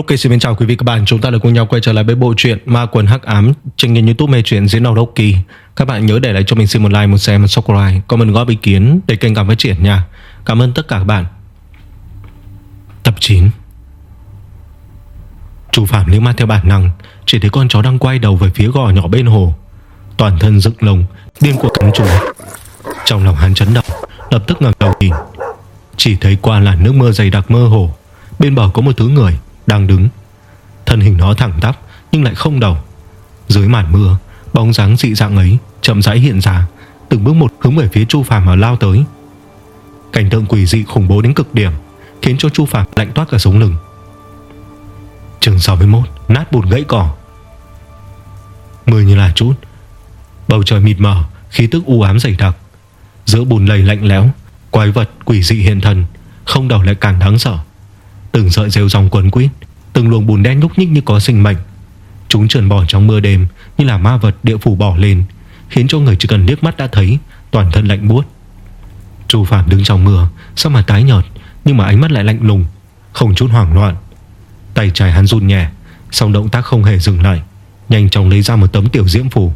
Rocky xin chào quý vị các bạn. Chúng ta lại cùng nhau quay trở lại với bộ truyện Ma Quần Hắc Ám trên kênh youtube mê truyện diễn đầu Rocky Các bạn nhớ để lại cho mình xin một like, một share, một subscribe Comment góp ý kiến để kênh cảm phát triển nha. Cảm ơn tất cả các bạn. Tập 9 Chú Phạm liếc mắt theo bản năng Chỉ thấy con chó đang quay đầu về phía gò nhỏ bên hồ. Toàn thân dựng lồng Điên của cắn chú. Trong lòng hắn chấn động Lập tức ngẩng đầu nhìn. Chỉ thấy qua làn nước mưa dày đặc mơ hồ Bên bờ có một thứ người đang đứng. Thân hình nó thẳng tắp, Nhưng lại không đầu. Dưới màn mưa, Bóng dáng dị dạng ấy chậm rãi hiện ra, Từng bước một hướng về phía Chu Phàm mà lao tới. Cảnh tượng quỷ dị khủng bố đến cực điểm, Khiến cho Chu Phàm lạnh toát cả sống lưng. Trường 61 Nát bùn gãy cỏ. Mưa như là chút Bầu trời mịt mờ, Khí tức u ám dày đặc. Giữa bùn lầy lạnh lẽo, Quái vật quỷ dị hiện thần Không đầu lại càng đáng sợ. Từng sợi rêu dòng quấn quýt Từng luồng bùn đen nhúc nhích như có sinh mệnh. Chúng trườn bò trong mưa đêm Như là ma vật địa phủ bỏ lên, Khiến cho người chỉ cần liếc mắt đã thấy, Toàn thân lạnh buốt. Chu Phạm đứng trong mưa Sao mà tái nhợt, Nhưng mà ánh mắt lại lạnh lùng, Không chút hoảng loạn. Tay trái hắn run nhẹ Xong động tác không hề dừng lại, Nhanh chóng lấy ra một tấm tiểu diễm phù.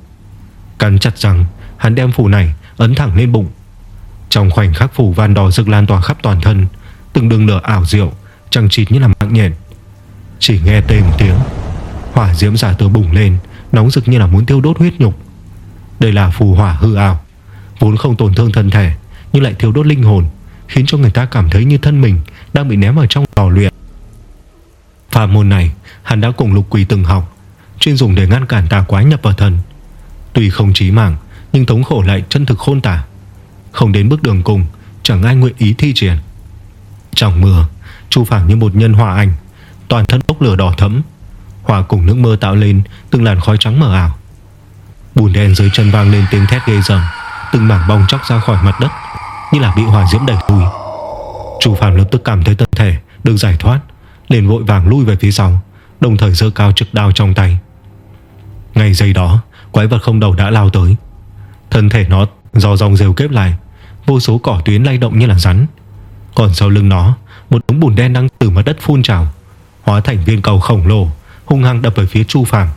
Cắn chặt rằng hắn đem phù này Ấn thẳng lên bụng. Trong khoảnh khắc phù van đỏ rực lan tỏa khắp toàn thân, Từng đường lửa ảo diệu Chẳng chịt như là mạng nhện. Chỉ nghe tê một tiếng. Hỏa diễm giả tớ bùng lên, Nóng rực như là muốn tiêu đốt huyết nhục. Đây là phù hỏa hư ảo, Vốn không tổn thương thân thể, Nhưng lại thiêu đốt linh hồn, Khiến cho người ta cảm thấy như thân mình Đang bị ném ở trong lò luyện. Phạm môn này, Hắn đã cùng lục quỳ từng học, Chuyên dùng để ngăn cản tà quái nhập vào thần. Tuy không chí mạng, Nhưng thống khổ lại chân thực khôn tả. Không đến bước đường cùng, Chẳng ai nguyện ý thi triển. Trong mưa, Chu Phảng như một nhân hòa ảnh Toàn thân bốc lửa đỏ thẫm. Hỏa cùng nước mưa tạo lên Từng làn khói trắng mờ ảo. Bùn đen dưới chân vang lên tiếng thét ghê rầm Từng mảng bong chóc ra khỏi mặt đất, Như là bị hỏa diễm đẩy lùi. Chu Phàm lập tức cảm thấy thân thể Được giải thoát, liền vội vàng lui về phía sau, Đồng thời giơ cao trực đao trong tay. Ngay giây đó, Quái vật không đầu đã lao tới. Thân thể nó do dòng rêu kép lại, Vô số cỏ tuyến lay động như là rắn. Còn sau lưng nó, một đống bùn đen đang từ mặt đất phun trào. Hóa thành viên cầu khổng lồ, Hung hăng đập về phía Chu Phàm.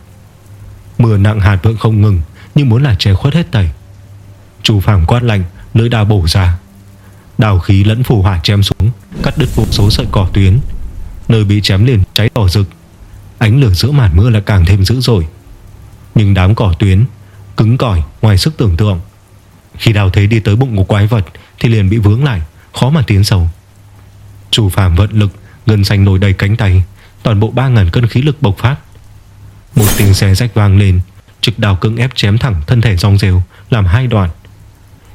Mưa nặng hạt vẫn không ngừng, Nhưng muốn là che khuất hết tẩy Chu Phàm quát lạnh, Lưỡi đào bổ ra. Đào khí lẫn phù hỏa chém xuống, Cắt đứt vô số sợi cỏ tuyến. Nơi bị chém liền cháy đỏ rực. Ánh lửa giữa màn mưa là càng thêm dữ dội. Nhưng đám cỏ tuyến Cứng cỏi ngoài sức tưởng tượng. Khi đào thế đi tới bụng của quái vật Thì liền bị vướng lại, Khó mà tiến sâu. Chủ phàm vận lực, Ngân xanh nổi đầy cánh tay. Toàn bộ 3.000 cân khí lực bộc phát. Một tiếng xe rách vang lên, Trực đào cứng ép chém thẳng thân thể rong rêu, Làm hai đoạn.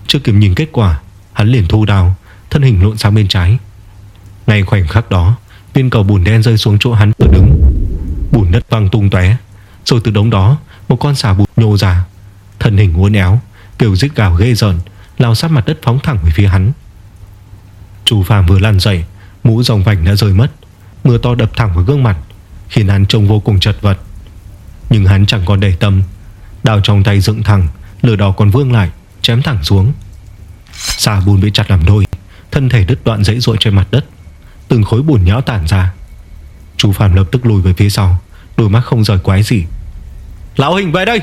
Chưa kịp nhìn kết quả, Hắn liền thu đào Thân hình lộn sang bên trái. Ngay khoảnh khắc đó, Viên cầu bùn đen rơi xuống chỗ hắn vừa đứng. Bùn đất văng tung tóe, Rồi từ đống đó, Một con xà bụt nhô ra. Thân hình uốn éo Kêu rít gào ghê rợn, Lao sát mặt đất phóng thẳng về phía hắn. Chu Phạm vừa lăn dậy, Mũ rồng vành đã rơi mất. Mưa to đập thẳng vào gương mặt, Khiến hắn trông vô cùng chật vật. Nhưng hắn chẳng còn để tâm Đào trong tay dựng thẳng, Lửa đỏ còn vương lại, Chém thẳng xuống. Xà bùn bị chặt làm đôi, Thân thể đứt đoạn dãy ruộng trên mặt đất, Từng khối bùn nhão tản ra. Chú Phạm lập tức lùi về phía sau, Đôi mắt không rời quái gì. Lão hình về đây!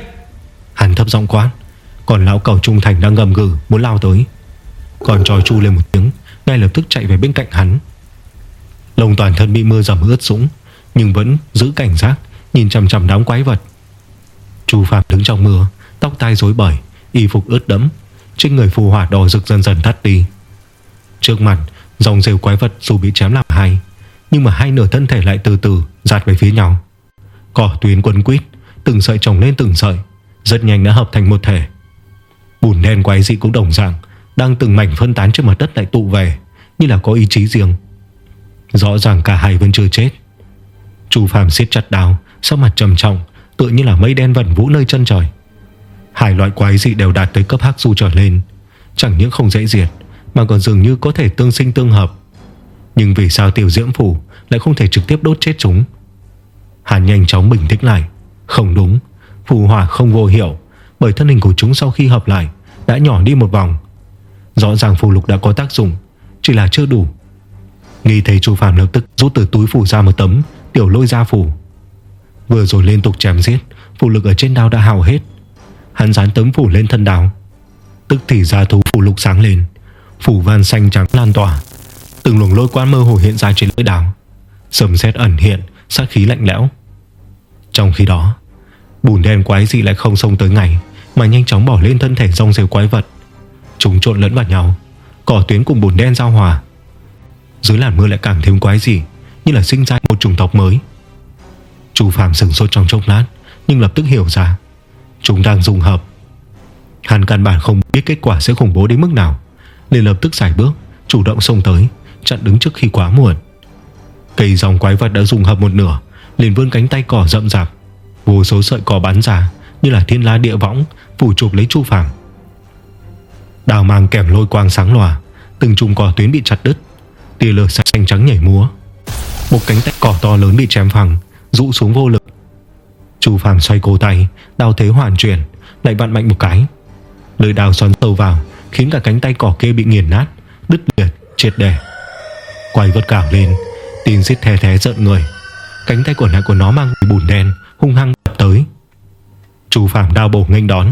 Hắn thấp giọng quát, Còn lão cầu trung thành đang ngầm gừ muốn lao tới. Còn tròi chu lên một tiếng, Ngay lập tức chạy về bên cạnh hắn. Lồng toàn thân bị mưa dầm ướt sũng, Nhưng vẫn giữ cảnh giác, Nhìn chằm chằm đám quái vật. Chu Phạm đứng trong mưa, Tóc tai rối bời, Y phục ướt đẫm, Trên người phù hỏa đỏ rực dần dần tắt đi. Trước mặt, Dòng rêu quái vật dù bị chém làm hai, Nhưng mà hai nửa thân thể lại từ từ Giạt về phía nhau. Cỏ tuyến quấn quýt Từng sợi trồng lên từng sợi, Rất nhanh đã hợp thành một thể. Bùn đen quái dị cũng đồng dạng, Đang từng mảnh phân tán trên mặt đất lại tụ về, Như là có ý chí riêng. Rõ ràng cả hai vẫn chưa chết. Chu Phạm siết chặt đào Sau mặt trầm trọng, Tựa như là mây đen vẩn vũ nơi chân trời. Hai loại quái dị đều đạt tới cấp hắc du trở lên, Chẳng những không dễ diệt, Mà còn dường như có thể tương sinh tương hợp. Nhưng vì sao tiểu diễm phủ Lại không thể trực tiếp đốt chết chúng? Hàn nhanh chóng bình tĩnh lại. Không đúng, Phù hỏa không vô hiệu, Bởi thân hình của chúng sau khi hợp lại, Đã nhỏ đi một vòng. Rõ ràng phù lục đã có tác dụng, Chỉ là chưa đủ. Nghi thấy chu Phạm lập tức rút từ túi phủ ra một tấm, Tiểu lôi ra phủ. Vừa rồi liên tục chém giết, Phủ lực ở trên đao đã hào hết. Hắn dán tấm phủ lên thân đao, Tức thì ra thú phủ lục sáng lên. Phủ van xanh trắng lan tỏa, Từng luồng lôi quan mơ hồ hiện ra trên lưỡi đao. Sầm xét ẩn hiện, Sát khí lạnh lẽo. Trong khi đó, Bùn đen quái gì lại không xông tới ngày, Mà nhanh chóng bỏ lên thân thể rong rêu quái vật. Chúng trộn lẫn vào nhau, Cỏ tuyến cùng bùn đen giao hòa. Dưới làn mưa lại càng thêm quái gì Như là sinh ra một chủng tộc mới. Chu Phạm sừng sốt trong chốc lát, Nhưng lập tức hiểu ra, Chúng đang dùng hợp. Hắn căn bản không biết kết quả sẽ khủng bố đến mức nào, liền lập tức giải bước, Chủ động xông tới, Chặn đứng trước khi quá muộn. Cây dòng quái vật đã dùng hợp một nửa, liền vươn cánh tay cỏ rậm rạp. Vô số sợi cỏ bắn ra, Như là thiên la địa võng, Phủ chụp lấy chu Phạm Đào mang kèm lôi quang sáng lòa, Từng chùm cỏ tuyến bị chặt đứt. Tia lửa xanh trắng nhảy múa. Một cánh tay cỏ to lớn bị chém phẳng Rụ xuống vô lực. Chu phàm xoay cổ tay đao thế hoàn chuyển Lại vặn mạnh một cái. Lưỡi đao xoắn sâu vào Khiến cả cánh tay cỏ kia bị nghiền nát Đứt liệt, triệt để. Quay vật cảo lên Tin xít thè thé giận người. Cánh tay của nạn của nó mang bùn đen Hung hăng đập tới. Chu phàm đao bổ nghênh đón.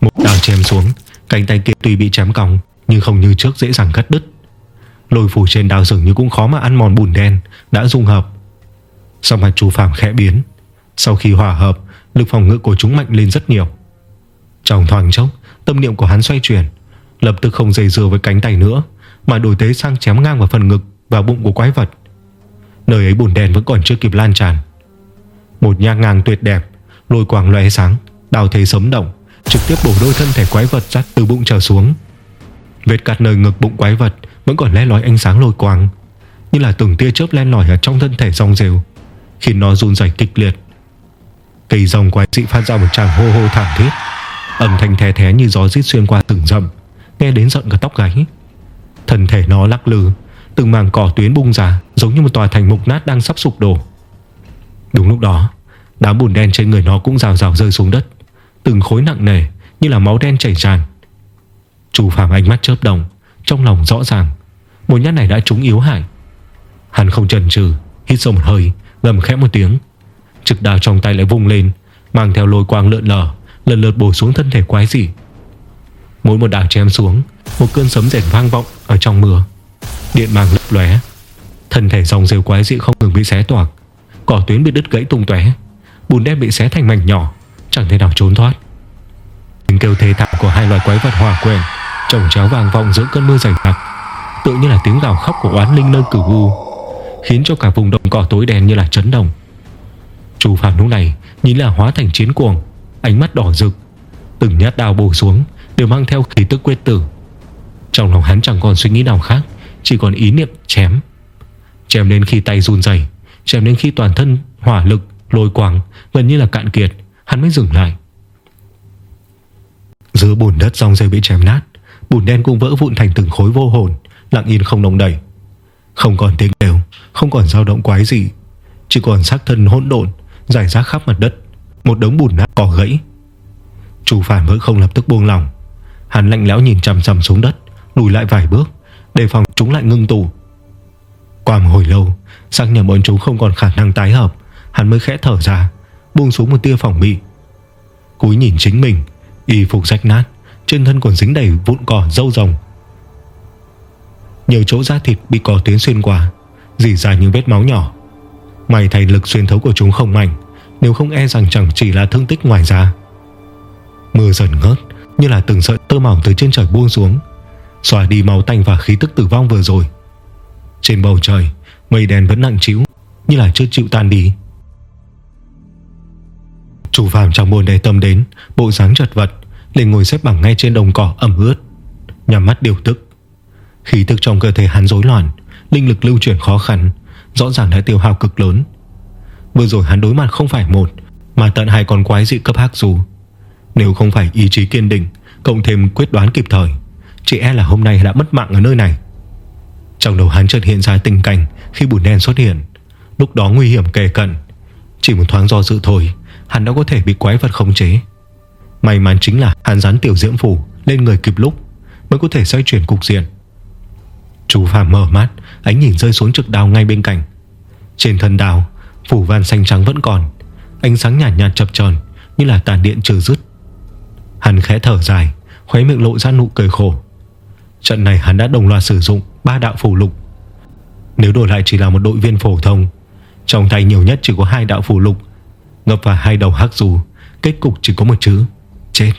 Một đao chém xuống Cánh tay kia tuy bị chém còng Nhưng không như trước dễ dàng cắt đứt. Lôi phủ trên đao dường như cũng khó mà ăn mòn bùn đen, Đã dung hợp. Sau mặt chu Phạm khẽ biến. Sau khi hòa hợp, Lực phòng ngự của chúng mạnh lên rất nhiều. Trong thoáng chốc, Tâm niệm của hắn xoay chuyển, Lập tức không dây dưa với cánh tay nữa, Mà đổi thế sang chém ngang vào phần ngực Và bụng của quái vật. Nơi ấy bùn đen vẫn còn chưa kịp lan tràn. Một nhang ngang tuyệt đẹp, Lôi quàng lóe sáng, Đào thế sống động, Trực tiếp bổ đôi thân thể quái vật Rắt từ bụng trở xuống. Vết cắt nơi ngực bụng quái vật vẫn còn le lói ánh sáng lôi quang, Như là từng tia chớp len lỏi ở trong thân thể rong rêu Khiến nó run rẩy kịch liệt. Cây rồng quái dị phát ra một tràng hô hô thảm thiết, Âm thanh thè thé như gió rít xuyên qua từng rậm Nghe đến giận cả tóc gáy. Thân thể nó lắc lư, Từng màng cỏ tuyến bung ra Giống như một tòa thành mục nát đang sắp sụp đổ. Đúng lúc đó, Đám bùn đen trên người nó cũng rào rào rơi xuống đất, Từng khối nặng nề Như là máu đen chảy tràn. Chủ phàm ánh mắt chớp động trong lòng rõ ràng, Một nhát này đã trúng yếu hại. Hắn không chần chừ, Hít sâu một hơi, Gầm khẽ một tiếng. Trực đào trong tay lại vung lên, Mang theo lôi quang lượn lờ, Lần lượt bổ xuống thân thể quái dị. Mỗi một đào chém xuống, Một cơn sấm rền vang vọng ở trong mưa. Điện mang lấp lóe. Thân thể dòng rêu quái dị không ngừng bị xé toạc. Cỏ tuyến bị đứt gãy tung tóe. Bùn đen bị xé thành mảnh nhỏ, Chẳng thể nào trốn thoát. Tiếng kêu thế thảm của hai loài quái vật hòa quyện Trồng chéo vàng vọng giữa cơn mưa dày đặc Tự như là tiếng gào khóc của oán linh nơi cửu u Khiến cho cả vùng đồng cỏ tối đen như là chấn động. Chú Phạm lúc này Nhìn là hóa thành chiến cuồng Ánh mắt đỏ rực Từng nhát đào bổ xuống Đều mang theo khí tức quyết tử. Trong lòng hắn chẳng còn suy nghĩ nào khác Chỉ còn ý niệm chém. Chém đến khi tay run rẩy, Chém đến khi toàn thân hỏa lực Lôi quang gần như là cạn kiệt Hắn mới dừng lại. Giữa bùn đất rong dây bị chém nát Bùn đen cũng vỡ vụn thành từng khối vô hồn, Lặng yên không động đẩy Không còn tiếng đều Không còn dao động quái gì Chỉ còn xác thân hỗn độn rải rác khắp mặt đất, Một đống bùn nát cỏ gãy. Chu phản vẫn không lập tức buông lòng Hắn lạnh lẽo nhìn chằm chằm xuống đất, Lùi lại vài bước, Đề phòng chúng lại ngưng tụ. Qua một hồi lâu, Xác nhận bọn chúng không còn khả năng tái hợp, Hắn mới khẽ thở ra, Buông xuống một tia phòng bị. Cúi nhìn chính mình, Y phục rách nát. Trên thân còn dính đầy vụn cỏ dâu rồng Nhiều chỗ da thịt bị cỏ tuyến xuyên qua Dì ra những vết máu nhỏ. May thay lực xuyên thấu của chúng không mạnh, Nếu không e rằng chẳng chỉ là thương tích ngoài da. Mưa dần ngớt, Như là từng sợi tơ mỏng từ trên trời buông xuống Xóa đi máu tanh và khí tức tử vong vừa rồi. Trên bầu trời, Mây đen vẫn nặng chiếu Như là chưa chịu tan đi. Chủ phạm trong buồn đề tâm đến, Bộ dáng chật vật liền ngồi xếp bằng ngay trên đồng cỏ ẩm ướt. Nhằm mắt điều tức. Khí tức trong cơ thể hắn rối loạn, Linh lực lưu chuyển khó khăn, Rõ ràng đã tiêu hao cực lớn. Vừa rồi hắn đối mặt không phải một, Mà tận hai con quái dị cấp hắc dù. Nếu không phải ý chí kiên định, Cộng thêm quyết đoán kịp thời, Chỉ e là hôm nay đã mất mạng ở nơi này. Trong đầu hắn chợt hiện ra tình cảnh Khi bùn đen xuất hiện. Lúc đó nguy hiểm kề cận. Chỉ một thoáng do dự thôi, Hắn đã có thể bị quái vật khống chế. May mắn chính là hắn dán tiểu diễm phủ Lên người kịp lúc, Mới có thể xoay chuyển cục diện. Chú Phạm mở mắt, Ánh nhìn rơi xuống trực đào ngay bên cạnh. Trên thân đào, Phủ van xanh trắng vẫn còn, Ánh sáng nhạt nhạt chập tròn Như là tàn điện trừ dứt. Hắn khẽ thở dài, Khóe miệng lộ ra nụ cười khổ. Trận này hắn đã đồng loạt sử dụng ba đạo phủ lục. Nếu đổi lại chỉ là một đội viên phổ thông, Trong tay nhiều nhất chỉ có hai đạo phủ lục, Ngập vào hai đầu hắc dù, Kết cục chỉ có một chữ Chết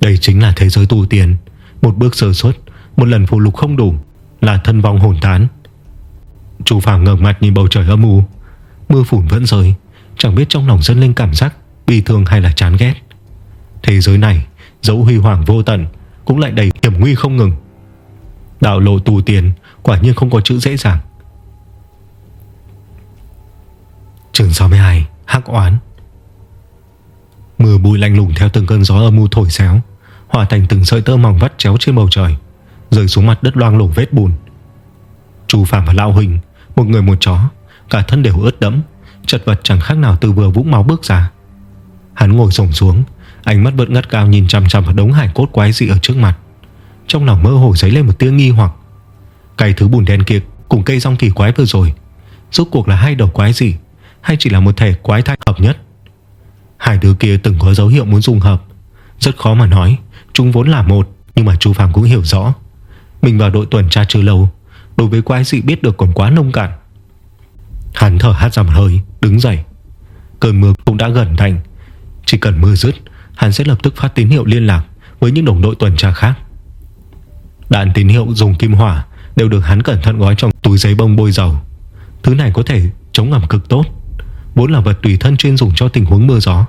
Đây chính là thế giới tu tiên. Một bước sơ suất, Một lần phù lục không đủ, Là thân vong hồn tán. Chú Phạm ngẩng mặt nhìn bầu trời âm u. Mưa phùn vẫn rơi, Chẳng biết trong lòng dân lên cảm giác Bi thương hay là chán ghét. Thế giới này, dẫu huy hoàng vô tận, Cũng lại đầy hiểm nguy không ngừng. Đạo lộ tù tiền Quả nhiên không có chữ dễ dàng. Trường 62 Hắc oán. Mưa bụi lạnh lùng theo từng cơn gió âm u thổi xéo Hòa thành từng sợi tơ mỏng vắt chéo trên bầu trời Rơi xuống mặt đất loang lổ vết bùn. Chu Phạm và Lão Huỳnh Một người một chó Cả thân đều ướt đẫm Chật vật chẳng khác nào từ vừa vũng máu bước ra. Hắn ngồi sổng xuống Ánh mắt vẫn ngất cao nhìn chằm chằm vào đống hải cốt quái dị ở trước mặt. Trong lòng mơ hồ dấy lên một tiếng nghi hoặc. Cây thứ bùn đen kia Cùng cây rong kỳ quái vừa rồi Rốt cuộc là hai đầu quái dị, Hay chỉ là một thể quái thai hợp nhất? Hai đứa kia từng có dấu hiệu muốn dùng hợp. Rất khó mà nói, Chúng vốn là một, Nhưng mà chú Phạm cũng hiểu rõ. Mình vào đội tuần tra chưa lâu, Đối với quái dị biết được còn quá nông cạn. Hắn thở hát ra một hơi, Đứng dậy. Cơn mưa cũng đã gần thành. Chỉ cần mưa dứt, Hắn sẽ lập tức phát tín hiệu liên lạc Với những đồng đội tuần tra khác. Đạn tín hiệu dùng kim hỏa Đều được hắn cẩn thận gói trong túi giấy bông bôi dầu. Thứ này có thể chống ẩm cực tốt. Vốn là vật tùy thân chuyên dùng cho tình huống mưa gió.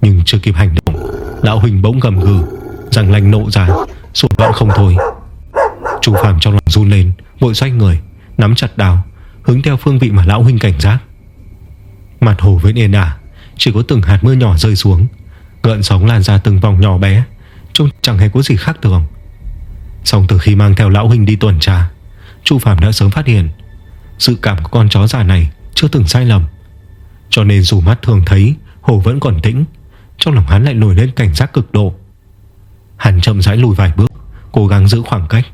Nhưng chưa kịp hành động, Lão Huỳnh bỗng gầm gừ, Răng lành nộ ra Sụt loạn không thôi. Chú Phạm trong lòng run lên, Vội xoay người, Nắm chặt đào Hướng theo phương vị mà Lão huỳnh cảnh giác. Mặt hồ vẫn yên ả, Chỉ có từng hạt mưa nhỏ rơi xuống, Gợn sóng lan ra từng vòng nhỏ bé, Trông chẳng hề có gì khác thường. Xong từ khi mang theo Lão huỳnh đi tuần tra, Chu Phạm đã sớm phát hiện, Sự cảm của con chó già này Chưa từng sai lầm. Cho nên dù mắt thường thấy, Hồ vẫn còn tĩnh. Trong lòng hắn lại nổi lên cảnh giác cực độ. Hắn chậm rãi lùi vài bước, Cố gắng giữ khoảng cách.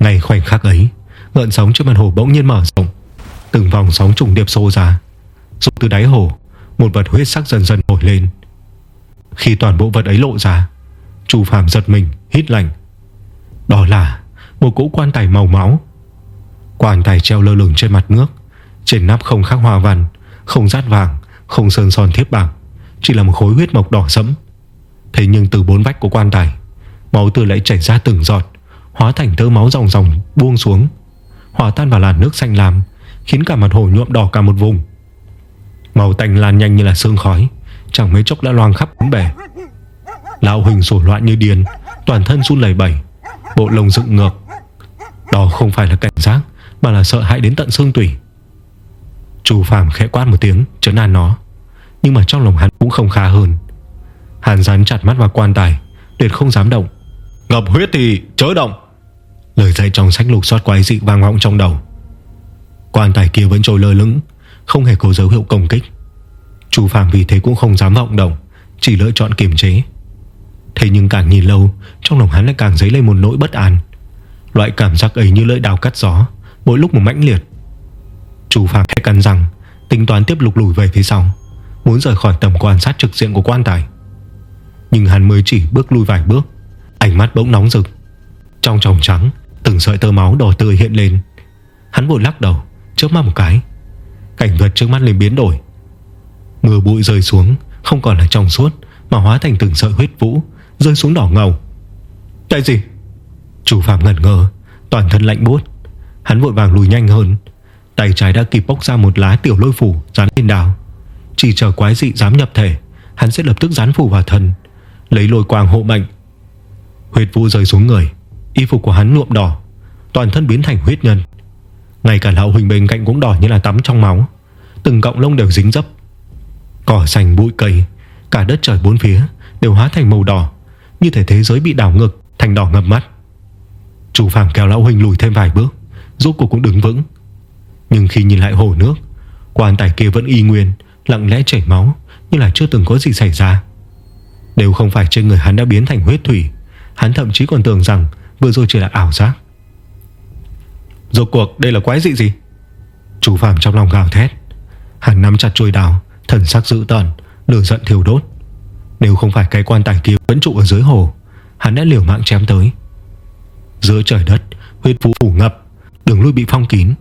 Ngay khoảnh khắc ấy, Ngợn sóng trên mặt hồ bỗng nhiên mở rộng. Từng vòng sóng trùng điệp xô ra. Rồi từ đáy hồ, Một vật huyết sắc dần dần nổi lên. Khi toàn bộ vật ấy lộ ra, Chu Phạm giật mình, hít lạnh. Đó là một cỗ quan tài màu máu. Quan tài treo lơ lửng trên mặt nước, Trên nắp không khắc hoa văn không rát vàng, Không sơn son thiếp bạc Chỉ là một khối huyết mộc đỏ sẫm. Thế nhưng từ bốn vách của quan tài, Máu tươi lại chảy ra từng giọt, Hóa thành tơ máu ròng ròng buông xuống. Hòa tan vào làn nước xanh lam, Khiến cả mặt hồ nhuộm đỏ cả một vùng. Màu tanh lan nhanh như là sương khói, Chẳng mấy chốc đã loang khắp bốn bể Lão Huỳnh sổ loạn như điên, Toàn thân run lẩy bẩy, Bộ lông dựng ngược. Đó không phải là cảnh giác, Mà là sợ hãi đến tận xương tủy. Chú Phạm khẽ quát một tiếng Trấn an nó. Nhưng mà trong lòng hắn cũng không khá hơn. Hàn dán chặt mắt vào quan tài Tuyệt không dám động. Ngập huyết thì chớ động. Lời dạy trong sách lục soát quái dị vang vọng trong đầu. Quan tài kia vẫn trôi lơ lửng Không hề có dấu hiệu công kích. Chú Phạm vì thế cũng không dám vọng động Chỉ lựa chọn kiềm chế. Thế nhưng càng nhìn lâu Trong lòng hắn lại càng dấy lên một nỗi bất an. Loại cảm giác ấy như lưỡi đào cắt gió Mỗi lúc một mãnh liệt Chú Phạm khẽ cắn răng, Tính toán tiếp lục lùi về phía sau, Muốn rời khỏi tầm quan sát trực diện của quan tài. Nhưng hắn mới chỉ bước lui vài bước, Ánh mắt bỗng nóng rực. Trong tròng trắng, Từng sợi tơ máu đỏ tươi hiện lên. Hắn vội lắc đầu Trước mắt một cái. Cảnh vật trước mắt liền biến đổi. Mưa bụi rơi xuống, Không còn là trong suốt, Mà hóa thành từng sợi huyết vũ, Rơi xuống đỏ ngầu. Cái gì? Chủ phạm ngẩn ngơ, Toàn thân lạnh buốt. Hắn vội vàng lùi nhanh hơn Tay trái đã kịp bốc ra một lá tiểu lôi phủ Dán lên đào Chỉ chờ quái dị dám nhập thể, Hắn sẽ lập tức dán phủ vào thân, Lấy lôi quang hộ mệnh. Huyết Vu rơi xuống người, Y phục của hắn nhuộm đỏ, Toàn thân biến thành huyết nhân. Ngay cả lão huỳnh bên cạnh cũng đỏ như là tắm trong máu, Từng cọng lông đều dính dấp. Cỏ xanh bụi cây Cả đất trời bốn phía đều hóa thành màu đỏ, Như thể thế giới bị đảo ngược Thành đỏ ngập mắt. Chủ phàm kéo lão huỳnh lùi thêm vài bước, Rốt cuộc cũng đứng vững. Nhưng khi nhìn lại hồ nước, Quan tài kia vẫn y nguyên, Lặng lẽ chảy máu, Như là chưa từng có gì xảy ra. Đều không phải trên người hắn đã biến thành huyết thủy, Hắn thậm chí còn tưởng rằng Vừa rồi chỉ là ảo giác. Rốt cuộc đây là quái dị gì? Chú Phạm trong lòng gào thét. Hắn nắm chặt chuôi đào, Thần sắc dữ tợn, Lửa giận thiêu đốt. Nếu không phải cái quan tài kia vẫn trụ ở dưới hồ, Hắn đã liều mạng chém tới. Giữa trời đất, Huyết vũ phủ ngập, Đường lui bị phong kín.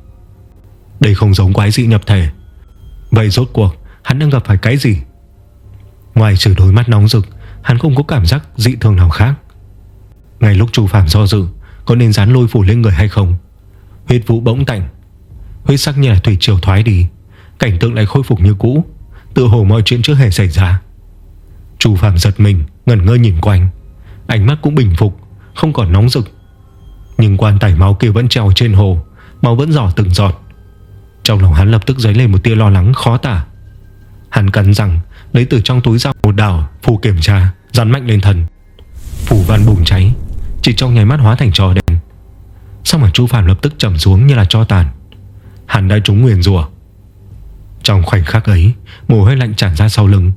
Đây không giống quái dị nhập thể. Vậy rốt cuộc, hắn đang gặp phải cái gì? Ngoài trừ đôi mắt nóng rực, Hắn không có cảm giác dị thường nào khác. Ngay lúc chu Phạm do dự, Có nên dán lôi phủ lên người hay không? Huyết vũ bỗng tạnh. Huyết sắc như là thủy triều thoái đi. Cảnh tượng lại khôi phục như cũ Tự hồ mọi chuyện chưa hề xảy ra. Chu Phạm giật mình, Ngẩn ngơ nhìn quanh. Ánh mắt cũng bình phục, Không còn nóng rực. Nhưng quan tải máu kia vẫn treo trên hồ, Máu vẫn giỏ từng giọt. Trong lòng hắn lập tức dấy lên một tia lo lắng khó tả. Hắn cắn rằng Lấy từ trong túi ra một đảo, Phù kiểm tra, Dán mạnh lên thần Phù văn bùng cháy, Chỉ trong nháy mắt hóa thành trò đèn Xong mà Chu Phạm lập tức trầm xuống như là cho tàn? Hắn đã trúng nguyền rùa Trong khoảnh khắc ấy, Mồ hôi lạnh tràn ra sau lưng.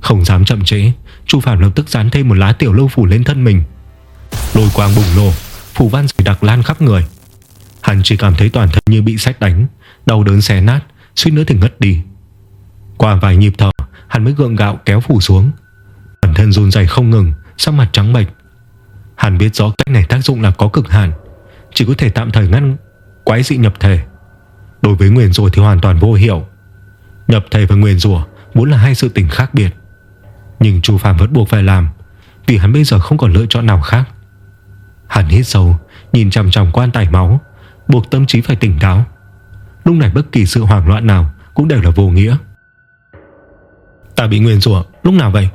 Không dám chậm trễ, Chu Phạm lập tức dán thêm một lá tiểu lâu phủ lên thân mình. Lôi quang bùng nổ Phủ văn dày đặc lan khắp người. Hắn chỉ cảm thấy toàn thân như bị sách đánh đầu đớn xé nát, Suýt nữa thì ngất đi. Qua vài nhịp thở, Hắn mới gượng gạo kéo phủ xuống. Bản thân run dày không ngừng, Sắc mặt trắng bệch. Hắn biết rõ cách này tác dụng là có cực hạn, Chỉ có thể tạm thời ngăn quái dị nhập thể. Đối với nguyền rùa thì hoàn toàn vô hiệu. Nhập thể và nguyền rùa Vốn là hai sự tình khác biệt. Nhưng chú Phạm vẫn buộc phải làm, Vì hắn bây giờ không còn lựa chọn nào khác. Hắn hít sâu, Nhìn chằm chằm quan tài máu, Buộc tâm trí phải tỉnh táo. Lúc này bất kỳ sự hoảng loạn nào Cũng đều là vô nghĩa. Ta bị nguyền rủa, lúc nào vậy?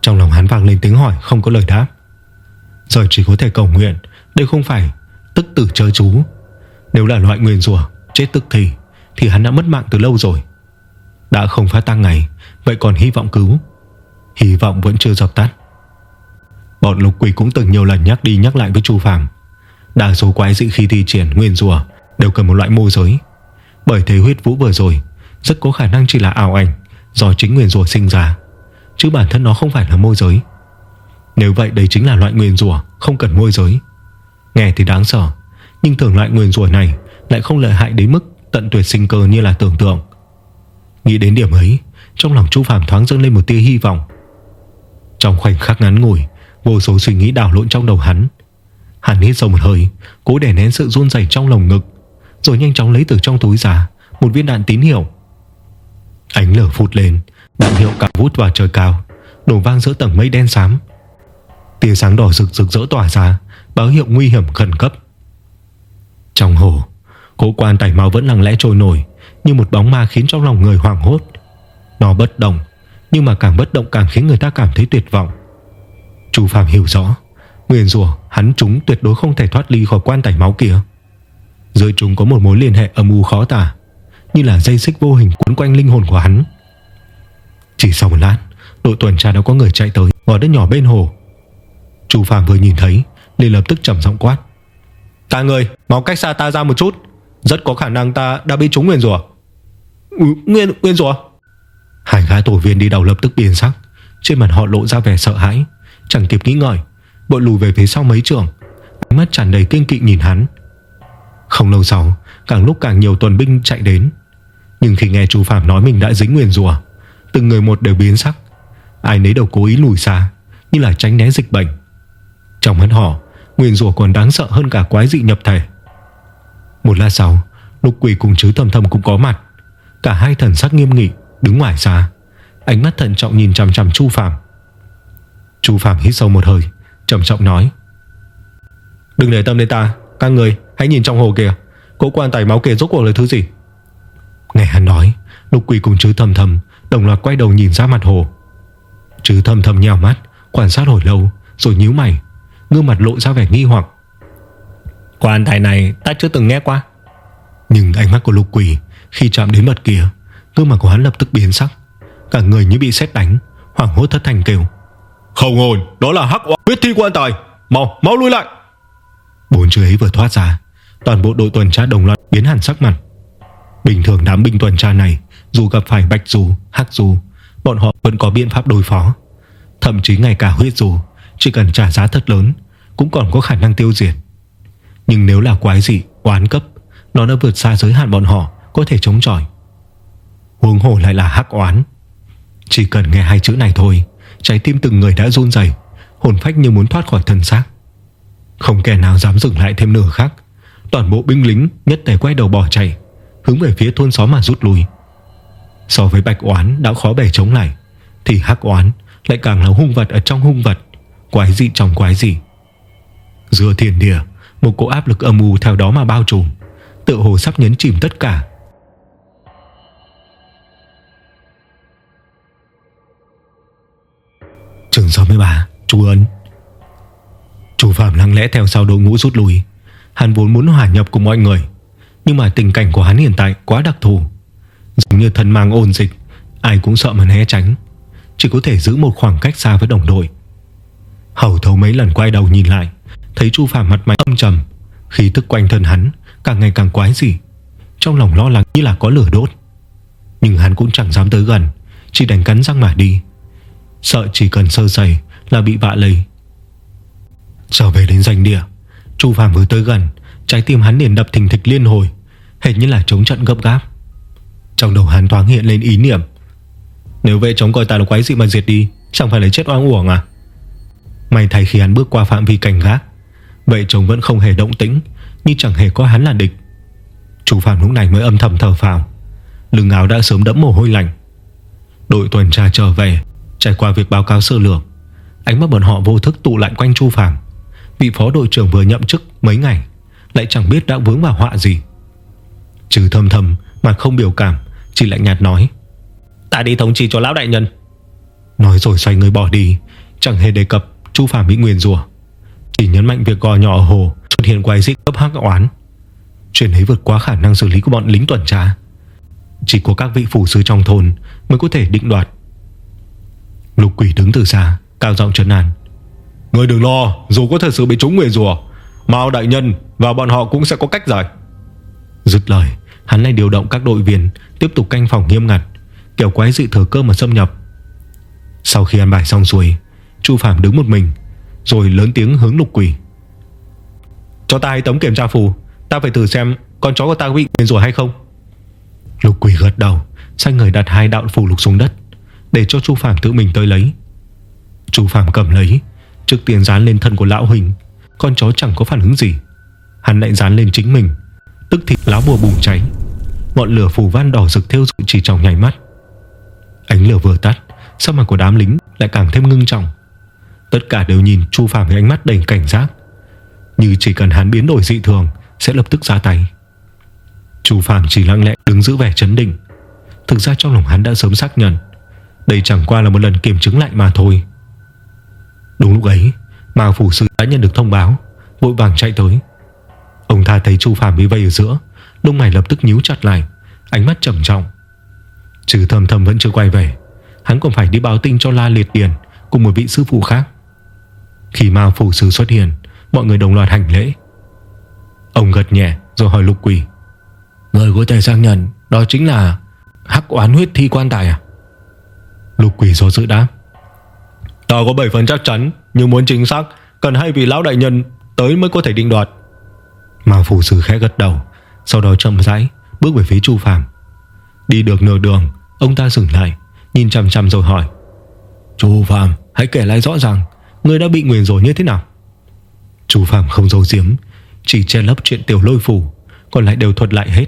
Trong lòng hắn vang lên tiếng hỏi, không có lời đáp. Giờ chỉ có thể cầu nguyện, Đây không phải tức tử chớ chú. Nếu là loại nguyền rủa, Chết tức thì Thì hắn đã mất mạng từ lâu rồi. Đã không phát tăng ngày, Vậy còn hy vọng cứu? Hy vọng vẫn chưa dập tắt. Bọn lục quỷ cũng từng nhiều lần nhắc đi nhắc lại với Chu Phạm Đa số quái dị khi thi triển nguyên rùa Đều cần một loại môi giới. Bởi thế huyết vũ vừa rồi Rất có khả năng chỉ là ảo ảnh Do chính nguyên rùa sinh ra, Chứ bản thân nó không phải là môi giới. Nếu vậy đây chính là loại nguyên rùa Không cần môi giới. Nghe thì đáng sợ, Nhưng thường loại nguyên rùa này Lại không lợi hại đến mức tận tuyệt sinh cơ như là tưởng tượng. Nghĩ đến điểm ấy, Trong lòng Chu Phạm thoáng dâng lên một tia hy vọng. Trong khoảnh khắc ngắn ngủi, Vô số suy nghĩ đảo lộn trong đầu hắn. Hắn hít sâu một hơi, Cố để nén sự run dày trong lồng ngực. Rồi nhanh chóng lấy từ trong túi ra. Một viên đạn tín hiệu. Ánh lửa phụt lên, Đạn hiệu cả vút vào trời cao. Đổ vang giữa tầng mây đen xám. Tia sáng đỏ rực rực rỡ tỏa ra, Báo hiệu nguy hiểm khẩn cấp. Trong hồ Cố quan tải máu vẫn lặng lẽ trôi nổi, Như một bóng ma khiến trong lòng người hoảng hốt. Nó bất động, Nhưng mà càng bất động càng khiến người ta cảm thấy tuyệt vọng. Chú Phạm hiểu rõ, Nguyên rủa hắn chúng tuyệt đối không thể thoát ly khỏi quan tải máu kia. Dưới chúng có một mối liên hệ âm u khó tả Như là dây xích vô hình cuốn quanh linh hồn của hắn. Chỉ sau một lát Đội tuần tra đã có người chạy tới Ở đất nhỏ bên hồ. Chú Phạm vừa nhìn thấy liền lập tức trầm giọng quát. Ta người mau cách xa ta ra một chút. Rất có khả năng ta đã bị trúng nguyên rủa. Ừ, Nguyên, nguyên rủa? Hai gái tổ viên đi đầu lập tức biến sắc. Trên mặt họ lộ ra vẻ sợ hãi Chẳng kịp nghĩ ngợi. Bội lùi về phía sau mấy trường Ánh mắt tràn đầy kinh kỵ nhìn hắn không lâu sau, Càng lúc càng nhiều tuần binh chạy đến. Nhưng khi nghe chú Phạm nói mình đã dính nguyền rùa Từng người một đều biến sắc. Ai nấy đều cố ý lùi xa, Như là tránh né dịch bệnh. Trong mắt họ Nguyền rùa còn đáng sợ hơn cả quái dị nhập thể. Một lát sau, Lục quỷ cùng chứ thầm thầm cũng có mặt. Cả hai thần sắc nghiêm nghị, Đứng ngoài xa, Ánh mắt thận trọng nhìn chằm chằm Chu Phạm Chu Phạm hít sâu một hơi, trầm trọng nói, Đừng để tâm đến ta, Các người hãy nhìn trong hồ kìa. Cố quan tài máu kia rốt cuộc là thứ gì? Nghe hắn nói Lục quỷ cùng chứ thầm thầm Đồng loạt quay đầu nhìn ra mặt hồ. Chứ thầm thầm nhào mắt Quan sát hồi lâu Rồi nhíu mày Gương mặt lộ ra vẻ nghi hoặc. Quan tài này ta chưa từng nghe qua. Nhưng ánh mắt của lục quỷ Khi chạm đến mặt kia Gương mặt của hắn lập tức biến sắc. Cả người như bị sét đánh Hoảng hốt thất thành kêu. Không ổn Đó là hắc oa. Huyết thi quan tài Mau mau lui lại. Bốn chữ ấy vừa thoát ra Toàn bộ đội tuần tra đồng loạt biến hẳn sắc mặt. Bình thường đám binh tuần tra này Dù gặp phải bạch dù, hắc dù Bọn họ vẫn có biện pháp đối phó. Thậm chí ngay cả huyết dù Chỉ cần trả giá thật lớn Cũng còn có khả năng tiêu diệt. Nhưng nếu là quái dị, oán cấp Nó đã vượt xa giới hạn bọn họ Có thể chống chọi. Huống hồ lại là hắc oán. Chỉ cần nghe hai chữ này thôi Trái tim từng người đã run rẩy Hồn phách như muốn thoát khỏi thân xác. Không kẻ nào dám dừng lại thêm nửa khắc. Toàn bộ binh lính nhất tề quay đầu bỏ chạy, Hướng về phía thôn xóm mà rút lui. So với bạch oán đã khó bề chống lại, Thì hắc oán lại càng là hung vật ở trong hung vật, Quái dị trong quái dị. Giữa thiên địa, Một cỗ áp lực âm u theo đó mà bao trùm Tự hồ sắp nhấn chìm tất cả. Trường 63 Chú Ấn. Chú Phạm lặng lẽ theo sau đội ngũ rút lui. Hắn vốn muốn hòa nhập cùng mọi người, Nhưng mà tình cảnh của hắn hiện tại quá đặc thù. Giống như thân mang ôn dịch, Ai cũng sợ mà né tránh, Chỉ có thể giữ một khoảng cách xa với đồng đội. Hầu thấu mấy lần quay đầu nhìn lại, Thấy Chu Phạm mặt mày âm trầm, Khí tức quanh thân hắn càng ngày càng quái dị, Trong lòng lo lắng như là có lửa đốt. Nhưng hắn cũng chẳng dám tới gần, Chỉ đành cắn răng mà đi, Sợ chỉ cần sơ sẩy là bị vạ lây. Trở về đến danh địa. Chu Phạm vừa tới gần, Trái tim hắn liền đập thình thịch liên hồi Hệt như là chống trận gấp gáp. Trong đầu hắn thoáng hiện lên ý niệm, Nếu vệ chống coi ta là quái dị mà diệt đi, Chẳng phải là chết oan uổng à? May thay khi hắn bước qua phạm vi cảnh gác Vệ chống vẫn không hề động tĩnh, Như chẳng hề có hắn là địch. Chu Phạm lúc này mới âm thầm thở phào, Lưng áo đã sớm đẫm mồ hôi lạnh. Đội tuần tra trở về, Trải qua việc báo cáo sơ lược, Ánh mắt bọn họ vô thức tụ lại quanh Chu Phạm Vị phó đội trưởng vừa nhậm chức mấy ngày Lại chẳng biết đã vướng vào họa gì. Trừ thầm thầm Mà không biểu cảm Chỉ lạnh nhạt nói. Ta đi thống chỉ cho lão đại nhân. Nói rồi xoay người bỏ đi Chẳng hề đề cập Chu Phạm bị nguyền rủa. Chỉ nhấn mạnh việc gò nhỏ ở hồ Xuất hiện quái dị cấp hắc oán. Chuyện ấy vượt quá khả năng xử lý của bọn lính tuần tra. Chỉ có các vị phủ sư trong thôn Mới có thể định đoạt. Lục quỷ đứng từ xa Cao giọng trấn an Người đừng lo, Dù có thật sự bị trúng người rùa Mao đại nhân và bọn họ cũng sẽ có cách giải. Dứt lời, Hắn lại điều động các đội viên Tiếp tục canh phòng nghiêm ngặt Kiểu quái dị thừa cơ mà xâm nhập. Sau khi ăn bài xong xuôi, Chu Phạm đứng một mình, Rồi lớn tiếng hướng lục quỷ. Cho ta hai tấm kiểm tra phù, Ta phải thử xem con chó của ta bị nguyền rùa hay không. Lục quỷ gật đầu Xanh người đặt hai đạo phù lục xuống đất, Để cho Chu Phạm tự mình tới lấy. Chu Phạm cầm lấy Trước tiên dán lên thân của lão hình Con chó chẳng có phản ứng gì. Hắn lại dán lên chính mình. Tức thì lá bùa bùng cháy. Ngọn lửa phù văn đỏ rực theo dụ chỉ trong nhảy mắt. Ánh lửa vừa tắt Sao mặt của đám lính lại càng thêm ngưng trọng. Tất cả đều nhìn Chu Phạm với ánh mắt đầy cảnh giác. Như chỉ cần hắn biến đổi dị thường, Sẽ lập tức ra tay. Chu Phạm chỉ lặng lẽ đứng giữ vẻ chấn định. Thực ra trong lòng hắn đã sớm xác nhận, Đây chẳng qua là một lần kiểm chứng lại mà thôi. Đúng lúc ấy Mao phủ sư đã nhận được thông báo Vội vàng chạy tới. Ông ta thấy Chu Phạm bị vây ở giữa Lông mày lập tức nhíu chặt lại Ánh mắt trầm trọng. Trừ thầm thầm vẫn chưa quay về Hắn còn phải đi báo tin cho La Liệt Điền Cùng một vị sư phụ khác. Khi Mao phủ sư xuất hiện Mọi người đồng loạt hành lễ. Ông gật nhẹ rồi hỏi lục quỷ. Người có thể xác nhận Đó chính là Hắc oán huyết thi quan tài à? Lục quỷ do dự đáp Ta có 7 phần chắc chắn, Nhưng muốn chính xác, Cần hai vị lão đại nhân Tới mới có thể định đoạt. Mà phủ sư khẽ gật đầu, Sau đó chậm rãi Bước về phía Chu Phạm Đi được nửa đường, Ông ta dừng lại, Nhìn chằm chằm rồi hỏi, Chu Phạm hãy kể lại rõ ràng, Người đã bị nguyền rồi như thế nào? Chu Phạm không giấu giếm, Chỉ che lấp chuyện tiểu lôi phủ Còn lại đều thuật lại hết.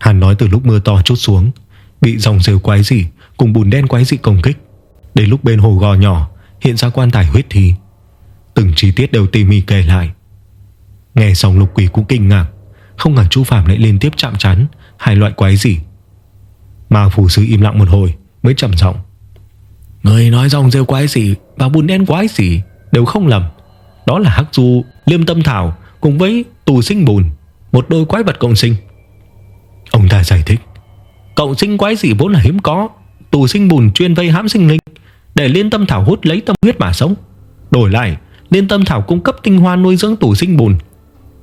Hắn nói từ lúc mưa to chút xuống, Bị dòng rêu quái gì Cùng bùn đen quái dị công kích Đến lúc bên hồ gò nhỏ, Hiện ra quan tài huyết thi. Từng chi tiết đều tỉ mỉ kể lại. Nghe xong lục quỷ cũng kinh ngạc, Không ngờ chú Phạm lại liên tiếp chạm chán Hai loại quái gì. Mà phù sư im lặng một hồi, Mới trầm giọng. Người nói dòng rêu quái gì Và bùn đen quái gì, Đều không lầm. Đó là hắc du, liêm tâm thảo, Cùng với tù sinh bùn, Một đôi quái vật cộng sinh. Ông ta giải thích. Cộng sinh quái gì vốn là hiếm có, Tù sinh bùn chuyên vây hãm sinh linh. Để liên tâm thảo hút lấy tâm huyết mà sống. Đổi lại, Liên tâm thảo cung cấp tinh hoa nuôi dưỡng tủ sinh bùn.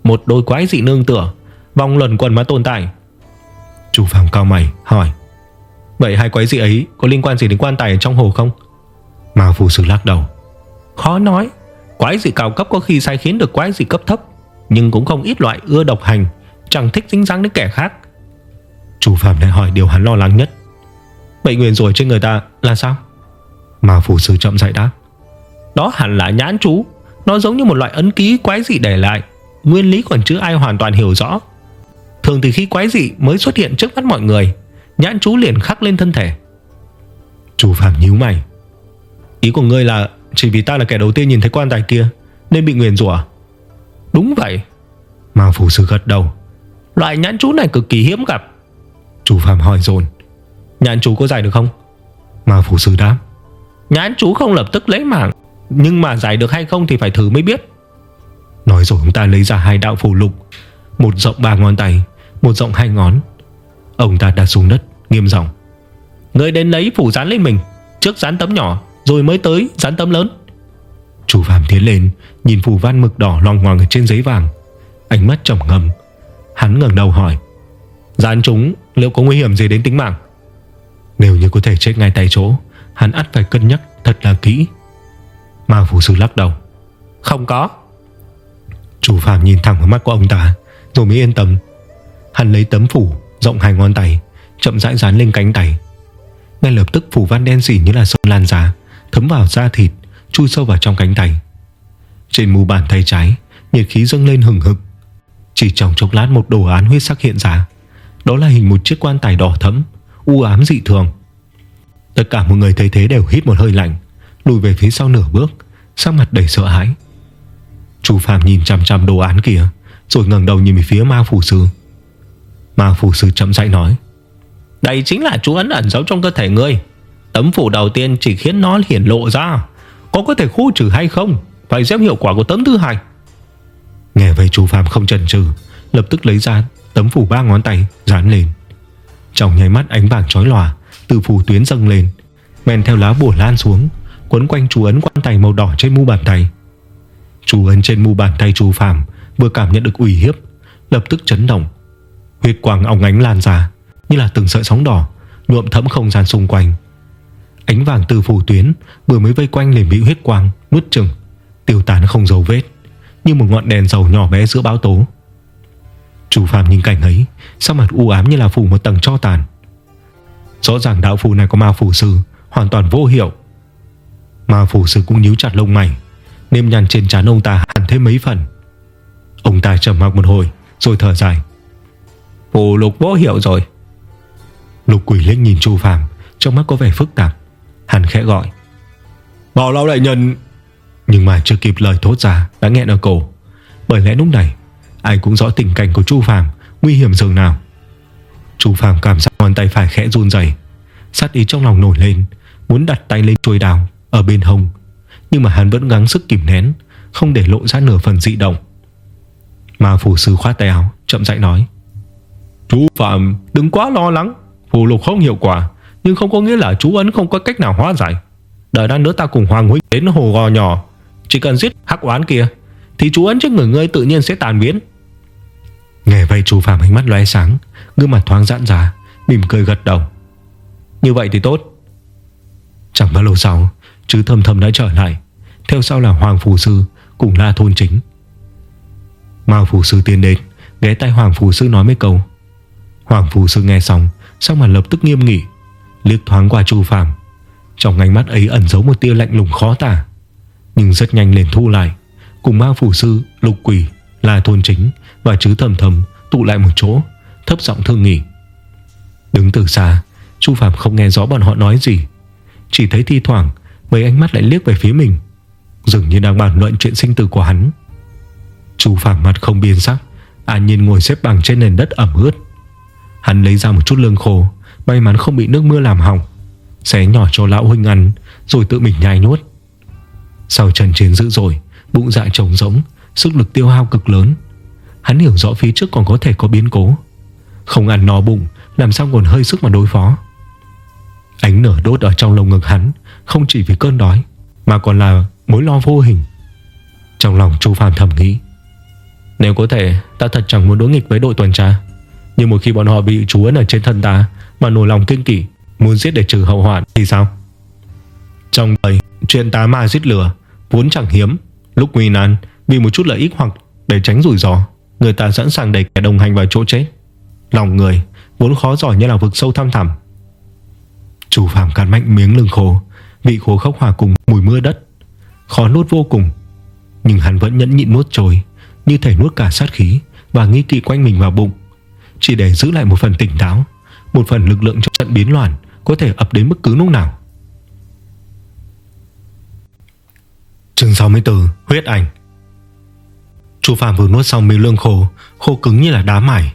Một đôi quái dị nương tựa, Vòng luẩn quẩn mà tồn tại. Chủ phàm cao mày, hỏi, Vậy hai quái dị ấy có liên quan gì đến quan tài ở trong hồ không? Mà phù sư lắc đầu, Khó nói, Quái dị cao cấp có khi sai khiến được quái dị cấp thấp, Nhưng cũng không ít loại ưa độc hành, Chẳng thích dính dáng đến kẻ khác. Chủ phàm lại hỏi điều hắn lo lắng nhất Bệnh nguyên rồi trên người ta là sao? Mà phủ sư chậm dạy đáp. Đó hẳn là nhãn chú. Nó giống như một loại ấn ký quái dị để lại. Nguyên lý còn chưa ai hoàn toàn hiểu rõ. Thường thì khi quái dị mới xuất hiện trước mắt mọi người Nhãn chú liền khắc lên thân thể. Chủ Phạm nhíu mày. Ý của ngươi là Chỉ vì ta là kẻ đầu tiên nhìn thấy quan tài kia Nên bị nguyền rủa. Đúng vậy. Mà phủ sư gật đầu. Loại nhãn chú này cực kỳ hiếm gặp. Chủ Phạm hỏi dồn. Nhãn chú có giải được không? Mà phủ sư đáp Nhãn chú không lập tức lấy mạng, Nhưng mà giải được hay không thì phải thử mới biết. Nói rồi ông ta lấy ra hai đạo phù lục, Một rộng ba ngón tay, Một rộng hai ngón. Ông ta đặt xuống đất, nghiêm giọng. Người đến lấy phủ dán lên mình, Trước dán tấm nhỏ, rồi mới tới dán tấm lớn. Chủ Phạm tiến lên, Nhìn phù văn mực đỏ loang ngoằng ở trên giấy vàng. Ánh mắt trầm ngầm Hắn ngẩng đầu hỏi, Dán chúng liệu có nguy hiểm gì đến tính mạng? Nếu như có thể chết ngay tại chỗ Hắn ắt phải cân nhắc thật là kỹ. Ma phủ sư lắc đầu. Không có. Chủ Phạm nhìn thẳng vào mắt của ông ta Rồi mới yên tâm. Hắn lấy tấm phủ, rộng hai ngón tay, Chậm rãi dán lên cánh tay. Ngay lập tức phủ văn đen xỉ như là sông lan ra Thấm vào da thịt, Chui sâu vào trong cánh tay. Trên mù bàn tay trái, Nhiệt khí dâng lên hừng hực. Chỉ trong chốc lát một đồ án huyết sắc hiện ra. Đó là hình một chiếc quan tài đỏ thấm U ám dị thường. Tất cả mọi người thấy thế đều hít một hơi lạnh Lùi về phía sau nửa bước Sắc mặt đầy sợ hãi. Chú Phạm nhìn chăm chăm đồ án kia Rồi ngẩng đầu nhìn về phía ma phù sư. Ma phù sư chậm rãi nói Đây chính là chú ấn ẩn giấu trong cơ thể ngươi. Tấm phủ đầu tiên chỉ khiến nó hiển lộ ra Có có thể khu trừ hay không Phải xem hiệu quả của tấm thứ hai. Nghe vậy chú Phạm không chần chừ Lập tức lấy ra tấm phủ ba ngón tay Dán lên. Trong nháy mắt ánh vàng chói lòa từ phủ tuyến dâng lên. Men theo lá bùa lan xuống, Quấn quanh chú ấn quan tài màu đỏ trên mu bàn tay. Chú ấn trên mu bàn tay chú Phạm Vừa cảm nhận được ủy hiếp, Lập tức chấn động. Huyết quang óng ánh lan ra, Như là từng sợi sóng đỏ, Nhuộm thẫm không gian xung quanh. Ánh vàng từ phủ tuyến Vừa mới vây quanh liền bị huyết quang nuốt chừng Tiêu tán không dấu vết, Như một ngọn đèn dầu nhỏ bé giữa bão tố. Chủ Phạm nhìn cảnh ấy Sao mặt u ám như là phủ một tầng cho tàn. Rõ ràng đạo phù này có ma phù sư Hoàn toàn vô hiệu. Ma phù sư cũng nhíu chặt lông mày Nêm nhăn trên trán ông ta hẳn thêm mấy phần. Ông ta trầm mặc một hồi Rồi thở dài. Phù lục vô hiệu rồi. Lục quỷ linh nhìn Chu Phạm Trong mắt có vẻ phức tạp. Hắn khẽ gọi. Bảo lao đại nhân. Nhưng mà chưa kịp lời thốt ra Đã nghẹn ở cổ. Bởi lẽ lúc này Ai cũng rõ tình cảnh của Chu Phạm Nguy hiểm dường nào Chu Phạm cảm giác ngón tay phải khẽ run rẩy, Sát ý trong lòng nổi lên Muốn đặt tay lên chuôi đào Ở bên hông. Nhưng mà hắn vẫn gắng sức kìm nén Không để lộ ra nửa phần dị động. Mà phù sư khoát tay áo Chậm rãi nói Chú Phạm đừng quá lo lắng. Phù lục không hiệu quả Nhưng không có nghĩa là chú ấn không có cách nào hóa giải. Đợi đã nữa ta cùng Hoàng Huynh đến hồ gò nhỏ Chỉ cần giết hắc oán kia Thì chú ấn trước người ngươi tự nhiên sẽ tàn biến. Nghe vậy chú Phạm ánh mắt lóe sáng Gương mặt thoáng giãn ra Mỉm cười gật đầu. Như vậy thì tốt. Chẳng bao lâu sau Chứ thầm thầm đã trở lại Theo sau là Hoàng Phù Sư Cùng La Thôn Chính. Mao Phù Sư tiến đến Ghé tay Hoàng Phù Sư nói mấy câu. Hoàng Phù Sư nghe xong Xong mà lập tức nghiêm nghỉ Liếc thoáng qua Chu Phạm. Trong ánh mắt ấy ẩn giấu một tia lạnh lùng khó tả. Nhưng rất nhanh liền thu lại Cùng Mao Phù Sư, Lục Quỷ La Thôn Chính và Chứ Thầm Thầm, Tụ lại một chỗ, Thấp giọng thương nghỉ Đứng từ xa, Chu Phạm không nghe rõ bọn họ nói gì. Chỉ thấy thi thoảng, Mấy ánh mắt lại liếc về phía mình. Dường như đang bàn luận chuyện sinh tử của hắn. Chu Phạm mặt không biên sắc, An nhiên ngồi xếp bằng trên nền đất ẩm ướt. Hắn lấy ra một chút lương khô, May mắn không bị nước mưa làm hỏng. Xé nhỏ cho lão huynh ăn, Rồi tự mình nhai nuốt. Sau trận chiến dữ dội, Bụng dạ trống rỗng, Sức lực tiêu hao cực lớn Hắn hiểu rõ phía trước còn có thể có biến cố. Không ăn no bụng, Làm sao còn hơi sức mà đối phó? Ánh nở đốt ở trong lồng ngực hắn, Không chỉ vì cơn đói, Mà còn là mối lo vô hình. Trong lòng Chu Phạm thầm nghĩ, Nếu có thể, ta thật chẳng muốn đối nghịch với đội tuần tra. Nhưng một khi bọn họ bị chú ấn ở trên thân ta, Mà nổi lòng kinh kỷ Muốn giết để trừ hậu hoạn thì sao? Trong đời chuyện tá ma giết lửa Vốn chẳng hiếm. Lúc nguy nan, vì một chút lợi ích hoặc để tránh rủi ro Người ta sẵn sàng đẩy kẻ đồng hành vào chỗ chết. Lòng người Vốn khó giỏi như là vực sâu thăm thẳm. Chủ phạm cắn mạnh miếng lưng khô, Vị khô khốc hòa cùng mùi mưa đất. Khó nuốt vô cùng, Nhưng hắn vẫn nhẫn nhịn nuốt trôi, Như thể nuốt cả sát khí Và nghi kỵ quanh mình vào bụng. Chỉ để giữ lại một phần tỉnh táo, Một phần lực lượng trong trận biến loạn Có thể ập đến bất cứ lúc nào. Chương 64 Huyết ảnh. Chu Phạm vừa nuốt xong miếng lương khô Khô cứng như là đá mải.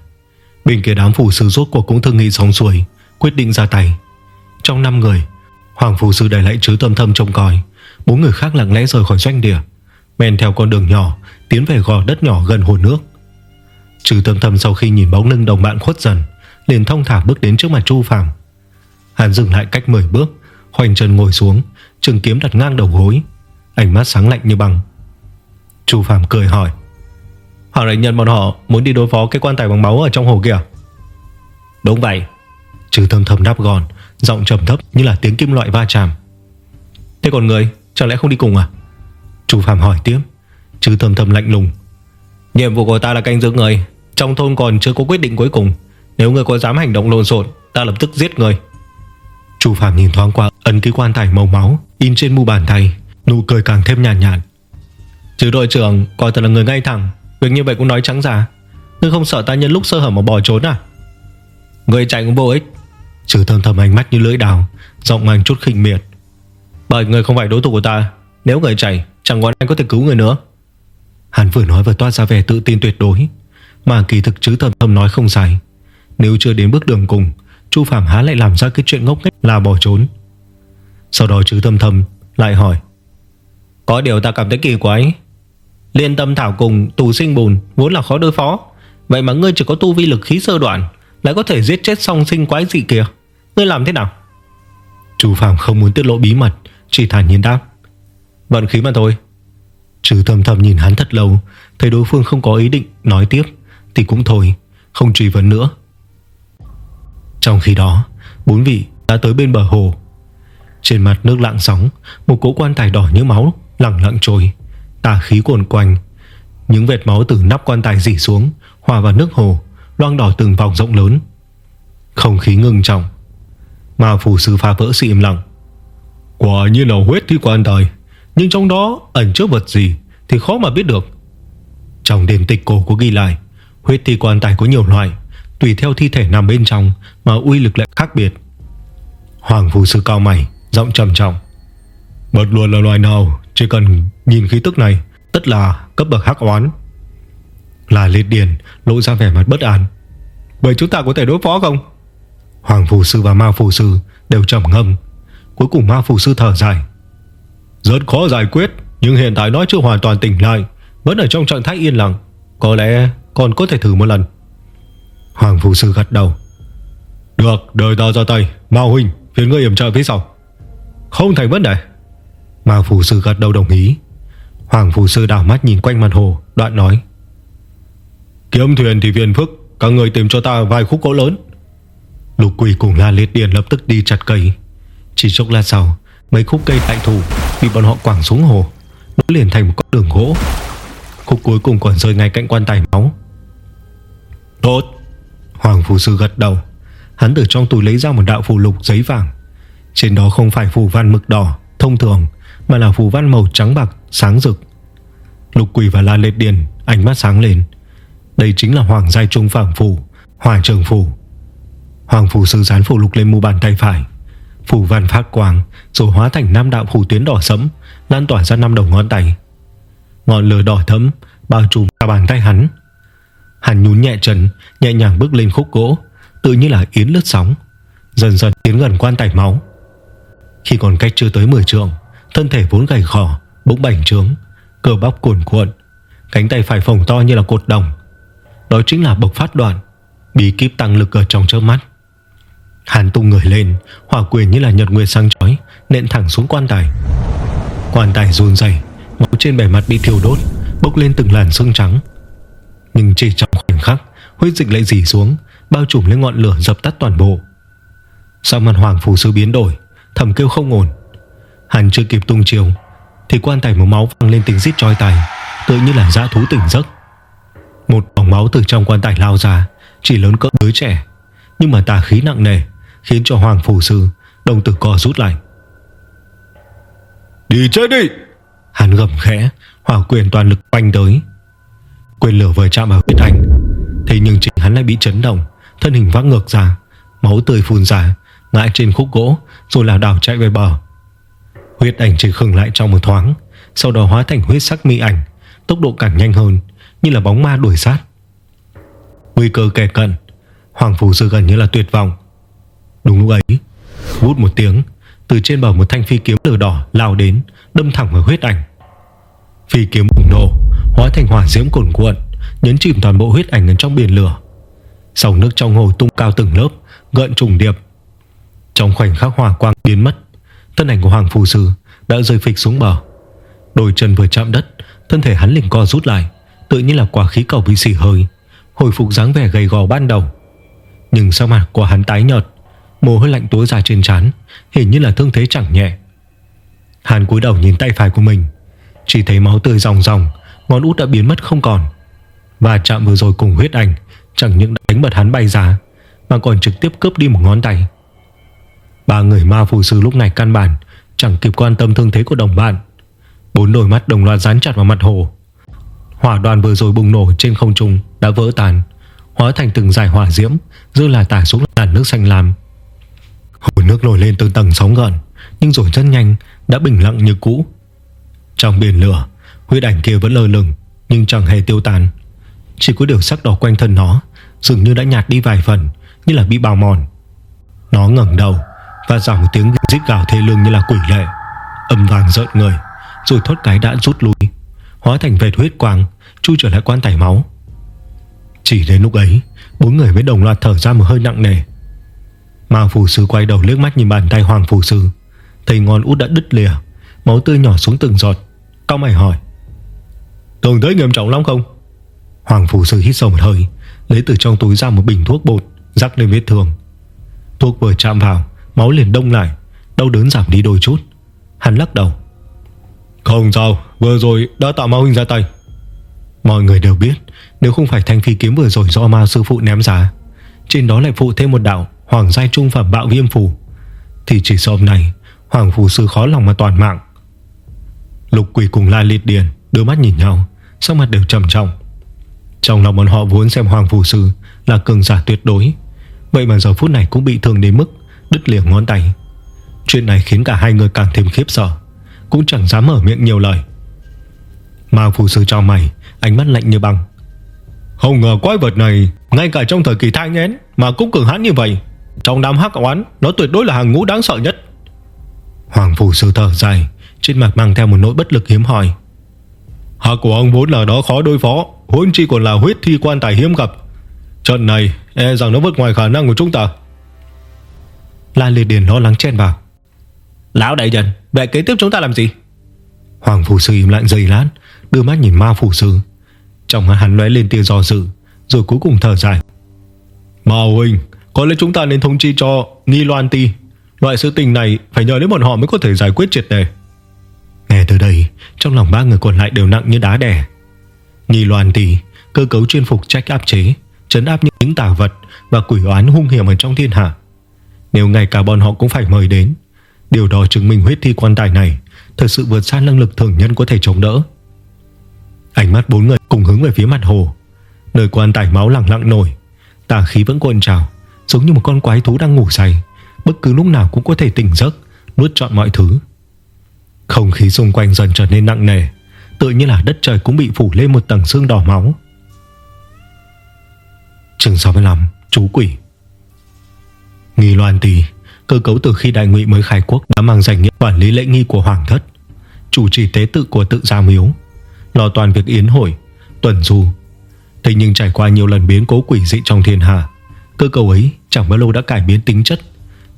Bên kia đám phủ sư rốt cuộc cũng thương nghị xong xuôi, Quyết định ra tay. Trong 5 người, Hoàng phủ sư để lại chứ tâm thâm trông coi, Bốn người khác lặng lẽ rời khỏi doanh địa Men theo con đường nhỏ, Tiến về gò đất nhỏ gần hồ nước. Trừ tâm thâm sau khi nhìn bóng lưng đồng bạn khuất dần, liền thông thả bước đến trước mặt Chu Phạm. Hắn dừng lại cách 10 bước, hoành chân ngồi xuống, Trường kiếm đặt ngang đầu gối, Ánh mắt sáng lạnh như băng. Chu Phạm cười hỏi Hoàng đại nhân bọn họ muốn đi đối phó cái quan tài bằng máu ở trong hồ kìa. Đúng vậy. Trừ thầm thầm đáp gòn Giọng trầm thấp như là tiếng kim loại va chạm. Thế còn người chẳng lẽ không đi cùng à? Chu Phạm hỏi tiếp Trừ thầm thầm lạnh lùng. Nhiệm vụ của ta là canh giữ người Trong thôn còn chưa có quyết định cuối cùng. Nếu người có dám hành động lộn xộn Ta lập tức giết người. Chu Phạm nhìn thoáng qua ấn ký quan tài màu máu In trên mu bàn tay Nụ cười càng thêm nhàn nhạt, nhạt Chứ đội trưởng coi thật là người ngay thẳng Việc như vậy cũng nói trắng ra. Ngươi không sợ ta nhân lúc sơ hở mà bỏ trốn à? Người chạy cũng vô ích. Trừ thầm thầm ánh mắt như lưỡi đào, Giọng mang chút khinh miệt. Bởi người không phải đối thủ của ta, Nếu người chạy, chẳng còn ai có thể cứu người nữa. Hắn vừa nói vừa toát ra vẻ tự tin tuyệt đối. Mà kỳ thực chứ thầm thầm nói không dài. Nếu chưa đến bước đường cùng, Chu Phạm há lại làm ra cái chuyện ngốc nghếch là bỏ trốn. Sau đó chứ thầm thầm lại hỏi, Có điều ta cảm thấy kỳ quái Liên tâm thảo cùng tù sinh bùn Vốn là khó đối phó. Vậy mà ngươi chỉ có tu vi lực khí sơ đoạn Lại có thể giết chết song sinh quái dị kìa Ngươi làm thế nào? Chu Phạm không muốn tiết lộ bí mật Chỉ thản nhiên đáp. Vận khí mà thôi. Trừ thầm thầm nhìn hắn thật lâu Thấy đối phương không có ý định nói tiếp Thì cũng thôi Không truy vấn nữa. Trong khi đó Bốn vị đã tới bên bờ hồ. Trên mặt nước lặng sóng Một cỗ quan tài đỏ như máu lặng lặng trôi Tà khí cuồn quanh. Những vệt máu từ nắp quan tài dỉ xuống, Hòa vào nước hồ, Loang đỏ từng vòng rộng lớn. Không khí ngưng trọng. Mà phù sư phá vỡ sự im lặng. Quả như là huyết thi quan tài, Nhưng trong đó ẩn chứa vật gì Thì khó mà biết được. Trong đêm tịch cổ có ghi lại, Huyết thi quan tài có nhiều loại, Tùy theo thi thể nằm bên trong Mà uy lực lại khác biệt. Hoàng phù sư cao mày, Giọng trầm trọng. Bất luận là loài nào, Chỉ cần nhìn khí tức này, Tất là cấp bậc hắc oán. Là liệt điền lộ ra vẻ mặt bất an. Vậy chúng ta có thể đối phó không? Hoàng phù sư và ma phù sư Đều trầm ngâm. Cuối cùng ma phù sư thở dài. Rất khó giải quyết, Nhưng hiện tại nó chưa hoàn toàn tỉnh lại, Vẫn ở trong trạng thái yên lặng. Có lẽ còn có thể thử một lần. Hoàng phù sư gật đầu. Được, đời ta ra tay. Mao huynh, phiền ngươi yểm trợ phía sau. Không thành vấn đề. Ma phù sư gật đầu đồng ý. Hoàng phù sư đảo mắt nhìn quanh mặt hồ, Đoạn nói. Kiếm thuyền thì viên phức Các người tìm cho ta vài khúc gỗ lớn. Lục quỷ cùng La Liệt Điền lập tức đi chặt cây. Chỉ chốc lát sau, Mấy khúc cây tại thủ Bị bọn họ quảng xuống hồ Nối liền thành một con đường gỗ. Khúc cuối cùng còn rơi ngay cạnh quan tài máu. Tốt Hoàng phù sư gật đầu. Hắn từ trong túi lấy ra một đạo phù lục giấy vàng. Trên đó không phải phù văn mực đỏ, Thông thường, mà là phù văn màu trắng bạc sáng rực. Lục quỷ và la Lệ điền, Ánh mắt sáng lên. Đây chính là hoàng giai trung phảng phù Hỏa trường phù. Hoàng phù sư dán phù lục lên mu bàn tay phải. Phù văn phát quang, Rồi hóa thành năm đạo phù tuyến đỏ sẫm, Lan tỏa ra năm đầu ngón tay. Ngọn lửa đỏ thẫm Bao trùm cả bàn tay hắn. Hắn nhún nhẹ chân, Nhẹ nhàng bước lên khúc gỗ, Tự như là yến lướt sóng, Dần dần tiến gần quan tài máu. Khi còn cách chưa tới 10 trượng, Thân thể vốn gầy khò Bụng bảnh trướng, Cơ bắp cuồn cuộn, Cánh tay phải phồng to như là cột đồng. Đó chính là bộc phát đoạn, Bí kíp tăng lực ở trong chớp mắt. Hàn tung người lên Hỏa quyền như là nhật nguyệt sang chói, Nện thẳng xuống quan tài. Quan tài run dày Máu trên bề mặt bị thiêu đốt, Bốc lên từng làn sương trắng. Nhưng chỉ trong khoảnh khắc, Huyết dịch lại dì xuống, Bao trùm lên ngọn lửa dập tắt toàn bộ. Sau mặt hoàng phù sư biến đổi, Thầm kêu không ổn. Hàn chưa kịp tung chiều thì quan tài màu máu vang lên tiếng rít choi tài Tự như là dã thú tỉnh giấc. Một bóng máu từ trong quan tài lao ra Chỉ lớn cỡ đứa trẻ Nhưng mà tà khí nặng nề Khiến cho Hoàng Phù Sư Đồng tử co rút lại. Đi chết đi! Hắn gầm khẽ Hỏa quyền toàn lực quanh tới. Quyền lửa vừa chạm vào huyết ảnh Thế nhưng chính hắn lại bị chấn động Thân hình vác ngược ra Máu tươi phun ra Ngã trên khúc gỗ Rồi lảo đảo chạy về bờ Huyết ảnh chỉ khừng lại trong một thoáng, Sau đó hóa thành huyết sắc mi ảnh, Tốc độ càng nhanh hơn, Như là bóng ma đuổi sát. Nguy cơ kề cận, Hoàng Phủ Sư gần như là tuyệt vọng. Đúng lúc ấy Vút một tiếng, Từ trên bờ một thanh phi kiếm lửa đỏ lao đến, Đâm thẳng vào huyết ảnh. Phi kiếm bùng nổ, Hóa thành hỏa diễm cuồn cuộn, Nhấn chìm toàn bộ huyết ảnh ở trong biển lửa. Dòng nước trong hồ tung cao từng lớp, Gợn trùng điệp. Trong khoảnh khắc hỏa quang biến mất Thân ảnh của Hoàng Phù Sư đã rơi phịch xuống bờ. Đôi chân vừa chạm đất, Thân thể hắn liền co rút lại, Tự nhiên là quả khí cầu bị xỉ hơi, Hồi phục dáng vẻ gầy gò ban đầu. Nhưng sau mặt của hắn tái nhợt, Mồ hôi lạnh túa ra trên trán, Hình như là thương thế chẳng nhẹ. Hắn cúi đầu nhìn tay phải của mình, Chỉ thấy máu tươi ròng ròng, Ngón út đã biến mất không còn. Và chạm vừa rồi cùng huyết ảnh, Chẳng những đánh bật hắn bay ra, Mà còn trực tiếp cướp đi một ngón tay. Ba người ma phù sư lúc này căn bản, Chẳng kịp quan tâm thương thế của đồng bạn. Bốn đôi mắt đồng loạt dán chặt vào mặt hồ. Hỏa đoàn vừa rồi bùng nổ trên không trung Đã vỡ tàn Hóa thành từng dải hỏa diễm, Dư là tả xuống làn nước xanh lam. Hồ nước nổi lên từng tầng sóng gợn, Nhưng rồi rất nhanh Đã bình lặng như cũ. Trong biển lửa, Huyết ảnh kia vẫn lơ lửng, Nhưng chẳng hề tiêu tan Chỉ có điều sắc đỏ quanh thân nó Dường như đã nhạt đi vài phần, Như là bị bào mòn. Nó ngẩng đầu và dòng tiếng rít gào thê lương như là quỷ lệ. Âm vàng rợn người, Rồi thốt cái đã rút lui, Hóa thành vệt huyết quang, Chui trở lại quan tải máu. Chỉ đến lúc ấy, Bốn người mới đồng loạt thở ra một hơi nặng nề. Mà phù sư quay đầu liếc mắt nhìn bàn tay Hoàng phù sư. Thấy ngón út đã đứt lìa, Máu tươi nhỏ xuống từng giọt. Cao mày hỏi Thường thấy nghiêm trọng lắm không? Hoàng phù sư hít sâu một hơi, Lấy từ trong túi ra một bình thuốc bột, Rắc lên vết thương. Thuốc vừa chạm vào Máu liền đông lại Đau đớn giảm đi đôi chút. Hắn lắc đầu. Không sao Vừa rồi đã tạo máu hình ra tay. Mọi người đều biết Nếu không phải thanh phi kiếm vừa rồi do ma sư phụ ném ra Trên đó lại phụ thêm một đạo Hoàng giai trung phẩm bạo viêm phù. Thì chỉ sau hôm nay Hoàng phù sư khó lòng mà toàn mạng. Lục quỷ cùng la liệt điền Đưa mắt nhìn nhau Sắc mặt đều trầm trọng. Trong lòng bọn họ vốn xem Hoàng phù sư Là cường giả tuyệt đối Vậy mà giờ phút này cũng bị thương đến mức Đứt liệng ngón tay. Chuyện này khiến cả hai người càng thêm khiếp sợ, Cũng chẳng dám mở miệng nhiều lời. Ma phù sư cho mày, Ánh mắt lạnh như băng. Không ngờ quái vật này, Ngay cả trong thời kỳ thai nghén Mà cũng cường hãn như vậy. Trong đám hắc oán, Nó tuyệt đối là hàng ngũ đáng sợ nhất. Hoàng phù sư thở dài, Trên mặt mang theo một nỗi bất lực hiếm hỏi Hạ của ông vốn là đó khó đối phó, Huống chi còn là huyết thi quan tài hiếm gặp. Trận này e rằng nó vượt ngoài khả năng của chúng ta. La Liệt Điền lo lắng chen vào. Lão đại nhân Vậy kế tiếp chúng ta làm gì? Hoàng Phủ Sư im lặng giây lát Đưa mắt nhìn ma Phủ Sư. Trong mắt hắn lóe lên tia do dự Rồi cuối cùng thở dài. Ma huynh Có lẽ chúng ta nên thông chi cho Nghi Loan Ti. Loại sự tình này phải nhờ đến bọn họ mới có thể giải quyết triệt đề. Nghe từ đây Trong lòng ba người còn lại đều nặng như đá đẻ Nghi Loan Ti Cơ cấu chuyên phục trách áp chế Trấn áp những tà vật Và quỷ oán hung hiểm ở trong thiên hạ nếu ngay cả bọn họ cũng phải mời đến. Điều đó chứng minh huyết thi quan tài này Thật sự vượt xa năng lực thường nhân có thể chống đỡ. Ánh mắt bốn người cùng hướng về phía mặt hồ. Nơi quan tài máu lặng lặng nổi, Tà khí vẫn cuộn trào, Giống như một con quái thú đang ngủ say. Bất cứ lúc nào cũng có thể tỉnh giấc, Nuốt trọn mọi thứ. Không khí xung quanh dần trở nên nặng nề Tự như là đất trời cũng bị phủ lên một tầng xương đỏ máu. Chương 65 Chú quỷ Nghi loan tì Cơ cấu từ khi đại ngụy mới khai quốc Đã mang danh nghĩa quản lý lễ nghi của hoàng thất, Chủ trì tế tự của tự gia miếu, Lo toàn việc yến hội, Tuần du. Thế nhưng trải qua nhiều lần biến cố quỷ dị trong thiên hạ, Cơ cấu ấy chẳng bao lâu đã cải biến tính chất,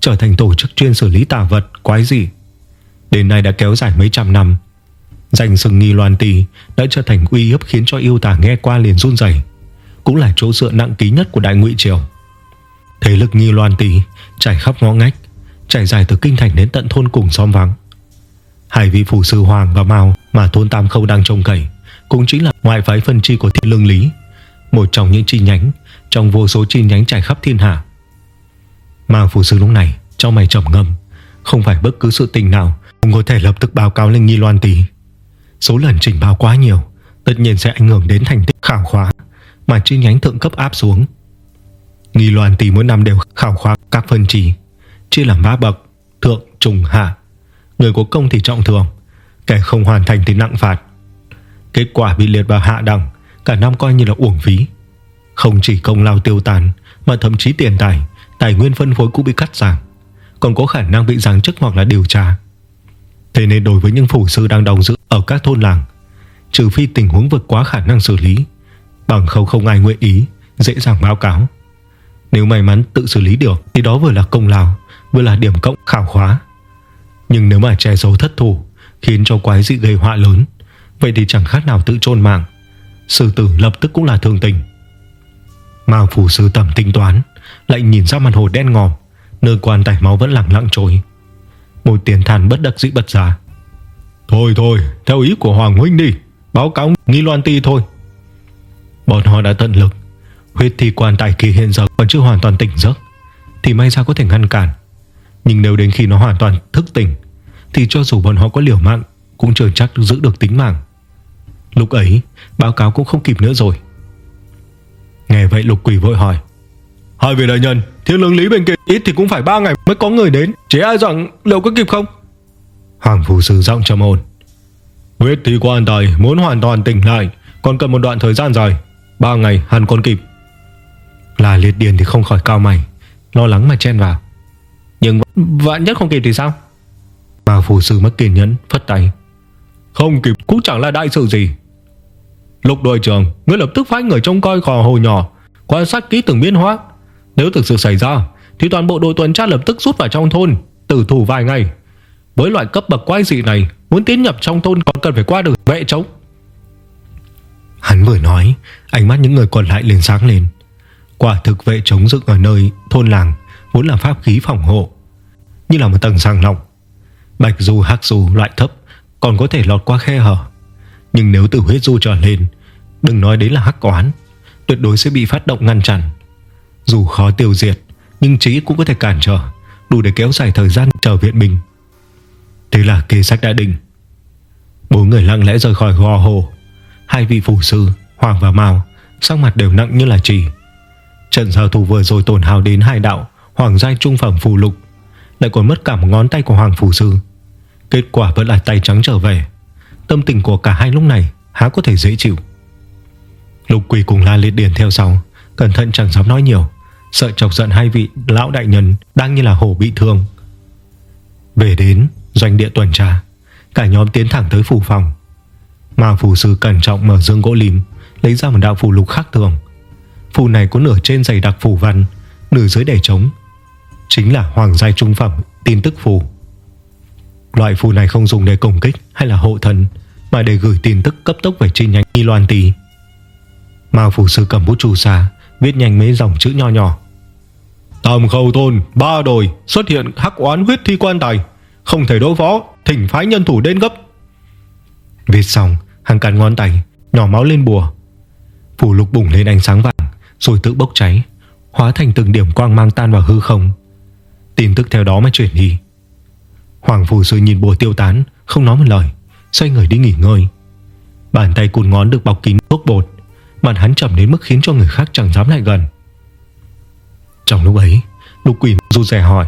Trở thành tổ chức chuyên xử lý tà vật, Quái dị. Đến nay đã kéo dài mấy trăm năm, Danh sừng nghi loan tì Đã trở thành uy hiếp khiến cho yêu tà nghe qua liền run rẩy, Cũng là chỗ dựa nặng ký nhất của đại ngụy triều. Thế lực nghi loan tì Trải khắp ngõ ngách, Trải dài từ kinh thành đến tận thôn cùng xóm vắng. Hai vị phủ sư Hoàng và Mao Mà thôn Tam Khâu đang trông cậy Cũng chính là ngoại phái phân chi của thiên lương lý, Một trong những chi nhánh Trong vô số chi nhánh trải khắp thiên hạ. Mà phù sư lúc này, Trong mày trầm ngâm, Không phải bất cứ sự tình nào Cũng có thể lập tức báo cáo lên nghi loan tỷ Số lần trình báo quá nhiều, Tất nhiên sẽ ảnh hưởng đến thành tích khảo khóa Mà chi nhánh thượng cấp áp xuống. Nghi loan tỷ mỗi năm đều khảo khoa các phân chỉ Chia làm ba bậc Thượng, trung, hạ. Người có công thì trọng thường Kẻ không hoàn thành thì nặng phạt. Kết quả bị liệt vào hạ đẳng Cả năm coi như là uổng phí. Không chỉ công lao tiêu tàn Mà thậm chí tiền tài Tài nguyên phân phối cũng bị cắt giảm. Còn có khả năng bị giáng chức hoặc là điều tra. Thế nên đối với những phủ sư đang đóng giữ Ở các thôn làng Trừ phi tình huống vượt quá khả năng xử lý Bằng không không ai nguyện ý Dễ dàng báo cáo. Nếu may mắn tự xử lý được, Thì đó vừa là công lao, Vừa là điểm cộng khảo khóa. Nhưng nếu mà che giấu thất thủ, Khiến cho quái dị gây họa lớn, Vậy thì chẳng khác nào tự chôn mạng. Sư tử lập tức cũng là thương tình. Mao phủ sư tầm tính toán, Lại nhìn ra mặt hồ đen ngòm, Nơi quan tài máu vẫn lặng lặng trôi. Một tiền than bất đắc dĩ bật ra. Thôi thôi, Theo ý của Hoàng Huynh đi, Báo cáo nghi loan ti thôi. Bọn họ đã tận lực Huyết thi quan tại kỳ hiện giờ còn chưa hoàn toàn tỉnh giấc, Thì may ra có thể ngăn cản. Nhưng nếu đến khi nó hoàn toàn thức tỉnh, Thì cho dù bọn họ có liều mạng, Cũng chưa chắc giữ được tính mạng. Lúc ấy, báo cáo cũng không kịp nữa rồi. Nghe vậy lục quỷ vội hỏi, Hai vị đại nhân Thiên lương lý bên kia ít thì cũng phải 3 ngày mới có người đến. Chế ai rằng liệu có kịp không? Hoàng phù sư giọng trầm ổn, Huyết Thi quan tài muốn hoàn toàn tỉnh lại, Còn cần một đoạn thời gian dài 3 ngày hẳn còn kịp. Là liệt điền thì không khỏi cao mày Lo lắng mà chen vào. Nhưng vạn nhất không kịp thì sao? Mà phù sư mất kiên nhẫn Phất tay. Không kịp cũng chẳng là đại sự gì. Lục đội trưởng Ngươi lập tức phái người trông coi khò hồ nhỏ Quan sát kỹ từng biến hóa. Nếu thực sự xảy ra Thì toàn bộ đội tuần tra lập tức rút vào trong thôn Tử thủ vài ngày. Với loại cấp bậc quái dị này Muốn tiến nhập trong thôn còn cần phải qua được vệ trống Hắn vừa nói Ánh mắt những người còn lại liền sáng lên Quả thực vệ chống dựng ở nơi thôn làng Vốn là pháp khí phòng hộ, Như là một tầng sàng lọc. Bạch dù hắc dù loại thấp Còn có thể lọt qua khe hở, Nhưng nếu từ huyết du trở lên, Đừng nói đến là hắc oán Tuyệt đối sẽ bị phát động ngăn chặn. Dù khó tiêu diệt, Nhưng trí cũng có thể cản trở, Đủ để kéo dài thời gian chờ viện binh. Thế là kế sách đã định. Bốn người lặng lẽ rời khỏi gò hồ. Hai vị phủ sư, Hoàng và Mao, Sắc mặt đều nặng như là trì. Trận giao thủ vừa rồi tổn hào đến hai đạo, Hoàng giai trung phẩm phù lục, Lại còn mất cả một ngón tay của Hoàng phủ sư. Kết quả vẫn là tay trắng trở về. Tâm tình của cả hai lúc này Há có thể dễ chịu. Lục quỷ cùng La Liệt Điền theo sau, Cẩn thận chẳng dám nói nhiều, Sợ chọc giận hai vị lão đại nhân Đang như là hổ bị thương. Về đến doanh địa tuần tra, Cả nhóm tiến thẳng tới phủ phòng. Mà phủ sư cẩn trọng mở dương gỗ lim Lấy ra một đạo phù lục khác thường Phù này có nửa trên dày đặc phủ văn Nửa dưới đầy trống. Chính là hoàng giai trung phẩm, tin tức phù. Loại phù này không dùng để công kích Hay là hộ thần Mà để gửi tin tức cấp tốc về chi nhánh Y Loan Tì Mao phù sư cầm bút trù xà Viết nhanh mấy dòng chữ nho nhỏ. Tầm khâu tôn, Ba đồi, xuất hiện hắc oán huyết thi quan tài. Không thể đối phó, Thỉnh phái nhân thủ đến gấp. Viết xong Hàng cắn ngón tay, Nhỏ máu lên bùa. Phủ lục bùng lên ánh sáng vàng. Rồi tự bốc cháy, Hóa thành từng điểm quang mang tan vào hư không. Tin tức theo đó mà chuyển đi. Hoàng phù sư nhìn bùa tiêu tán, Không nói một lời, Xoay người đi nghỉ ngơi. Bàn tay cùn ngón được bọc kín thuốc bột, Mặt hắn trầm đến mức khiến cho người khác chẳng dám lại gần. Trong lúc ấy, Lục quỷ du rè hỏi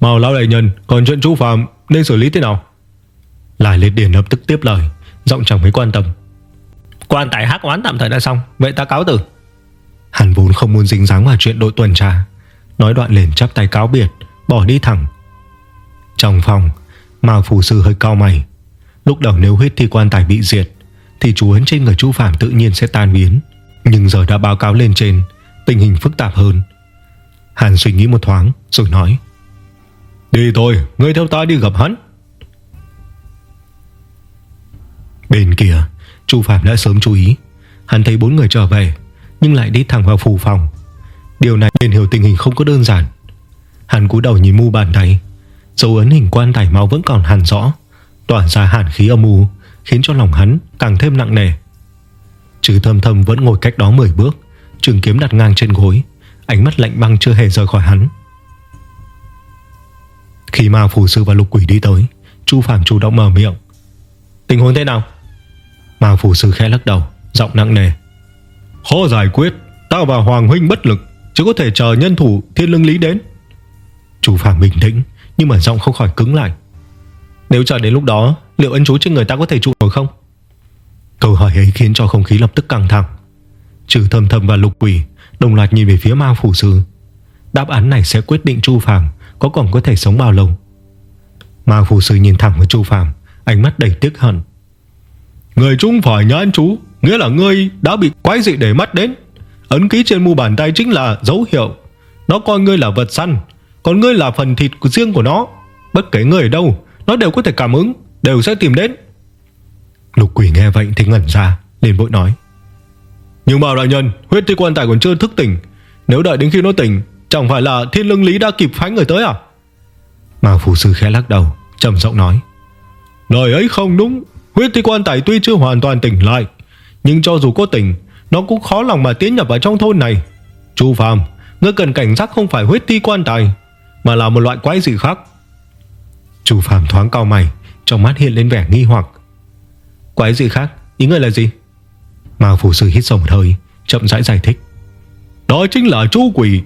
Màu lão đại nhân, Còn chuyện chú Phạm nên xử lý thế nào? Lại liệt điển lập tức tiếp lời, Giọng chẳng mấy quan tâm, Quan tài hắc oán tạm thời đã xong, Vậy ta cáo từ. Hắn vốn không muốn dính dáng vào chuyện đội tuần tra. Nói đoạn liền chắp tay cáo biệt Bỏ đi thẳng. Trong phòng Mao phù sư hơi cao mày. Lúc đầu nếu huyết thi quan tài bị diệt Thì chú ấn trên người chú Phạm tự nhiên sẽ tan biến. Nhưng giờ đã báo cáo lên trên Tình hình phức tạp hơn. Hàn suy nghĩ một thoáng rồi nói. Đi thôi Ngươi theo ta đi gặp hắn. Bên kia Chu Phạm đã sớm chú ý. Hắn thấy bốn người trở về nhưng lại đi thẳng vào phủ phòng. Điều này liền hiểu tình hình không có đơn giản. Hắn cúi đầu nhìn mu bàn tay. Dấu ấn hình quan tài máu vẫn còn hẳn rõ, Tỏa ra hàn khí âm u, Khiến cho lòng hắn càng thêm nặng nề. Trừ thâm thâm vẫn ngồi cách đó 10 bước, Trường kiếm đặt ngang trên gối, Ánh mắt lạnh băng chưa hề rời khỏi hắn. Khi mà phù sư và lục quỷ đi tới, Chu Phạm chủ động mở miệng. Tình huống thế nào? Mà phù sư khẽ lắc đầu, Giọng nặng nề. Khó giải quyết Tao và Hoàng Huynh bất lực Chỉ có thể chờ nhân thủ thiên lương lý đến. Chu Phàm bình tĩnh Nhưng mà giọng không khỏi cứng lại. Nếu chờ đến lúc đó Liệu ân chú trên người ta có thể trụ nổi không? Câu hỏi ấy khiến cho không khí lập tức căng thẳng. Trừ thầm thầm và lục quỷ Đồng loạt nhìn về phía ma phủ sư. Đáp án này sẽ quyết định Chu Phàm Có còn có thể sống bao lâu. Ma phủ sư nhìn thẳng vào Chu Phàm, Ánh mắt đầy tiếc hận. Người chúng phải nhãn chú. Nghĩa là ngươi đã bị quái dị để mắt đến. Ấn ký trên mu bàn tay chính là dấu hiệu. Nó coi ngươi là vật săn, Còn ngươi là phần thịt riêng của nó. Bất kể ngươi ở đâu, Nó đều có thể cảm ứng, Đều sẽ tìm đến. Lục quỷ nghe vậy thì ngẩn ra, liền vội nói. Nhưng mà đại nhân, Huyết thi quan tài còn chưa thức tỉnh. Nếu đợi đến khi nó tỉnh, Chẳng phải là thiên lương lý đã kịp phái người tới à? Mà phù sư khẽ lắc đầu, trầm giọng nói. Lời ấy không đúng. Huyết thi quan tài tuy chưa hoàn toàn tỉnh lại nhưng cho dù có tỉnh Nó cũng khó lòng mà tiến nhập vào trong thôn này. Chu Phạm Ngươi cần cảnh giác không phải huyết ti quan tài, Mà là một loại quái gì khác. Chu Phạm thoáng cao mày, Trong mắt hiện lên vẻ nghi hoặc. Quái gì khác? Ý ngươi là gì? Mà phù sư hít sông hơi, Chậm rãi giải thích. Đó chính là chú quỷ.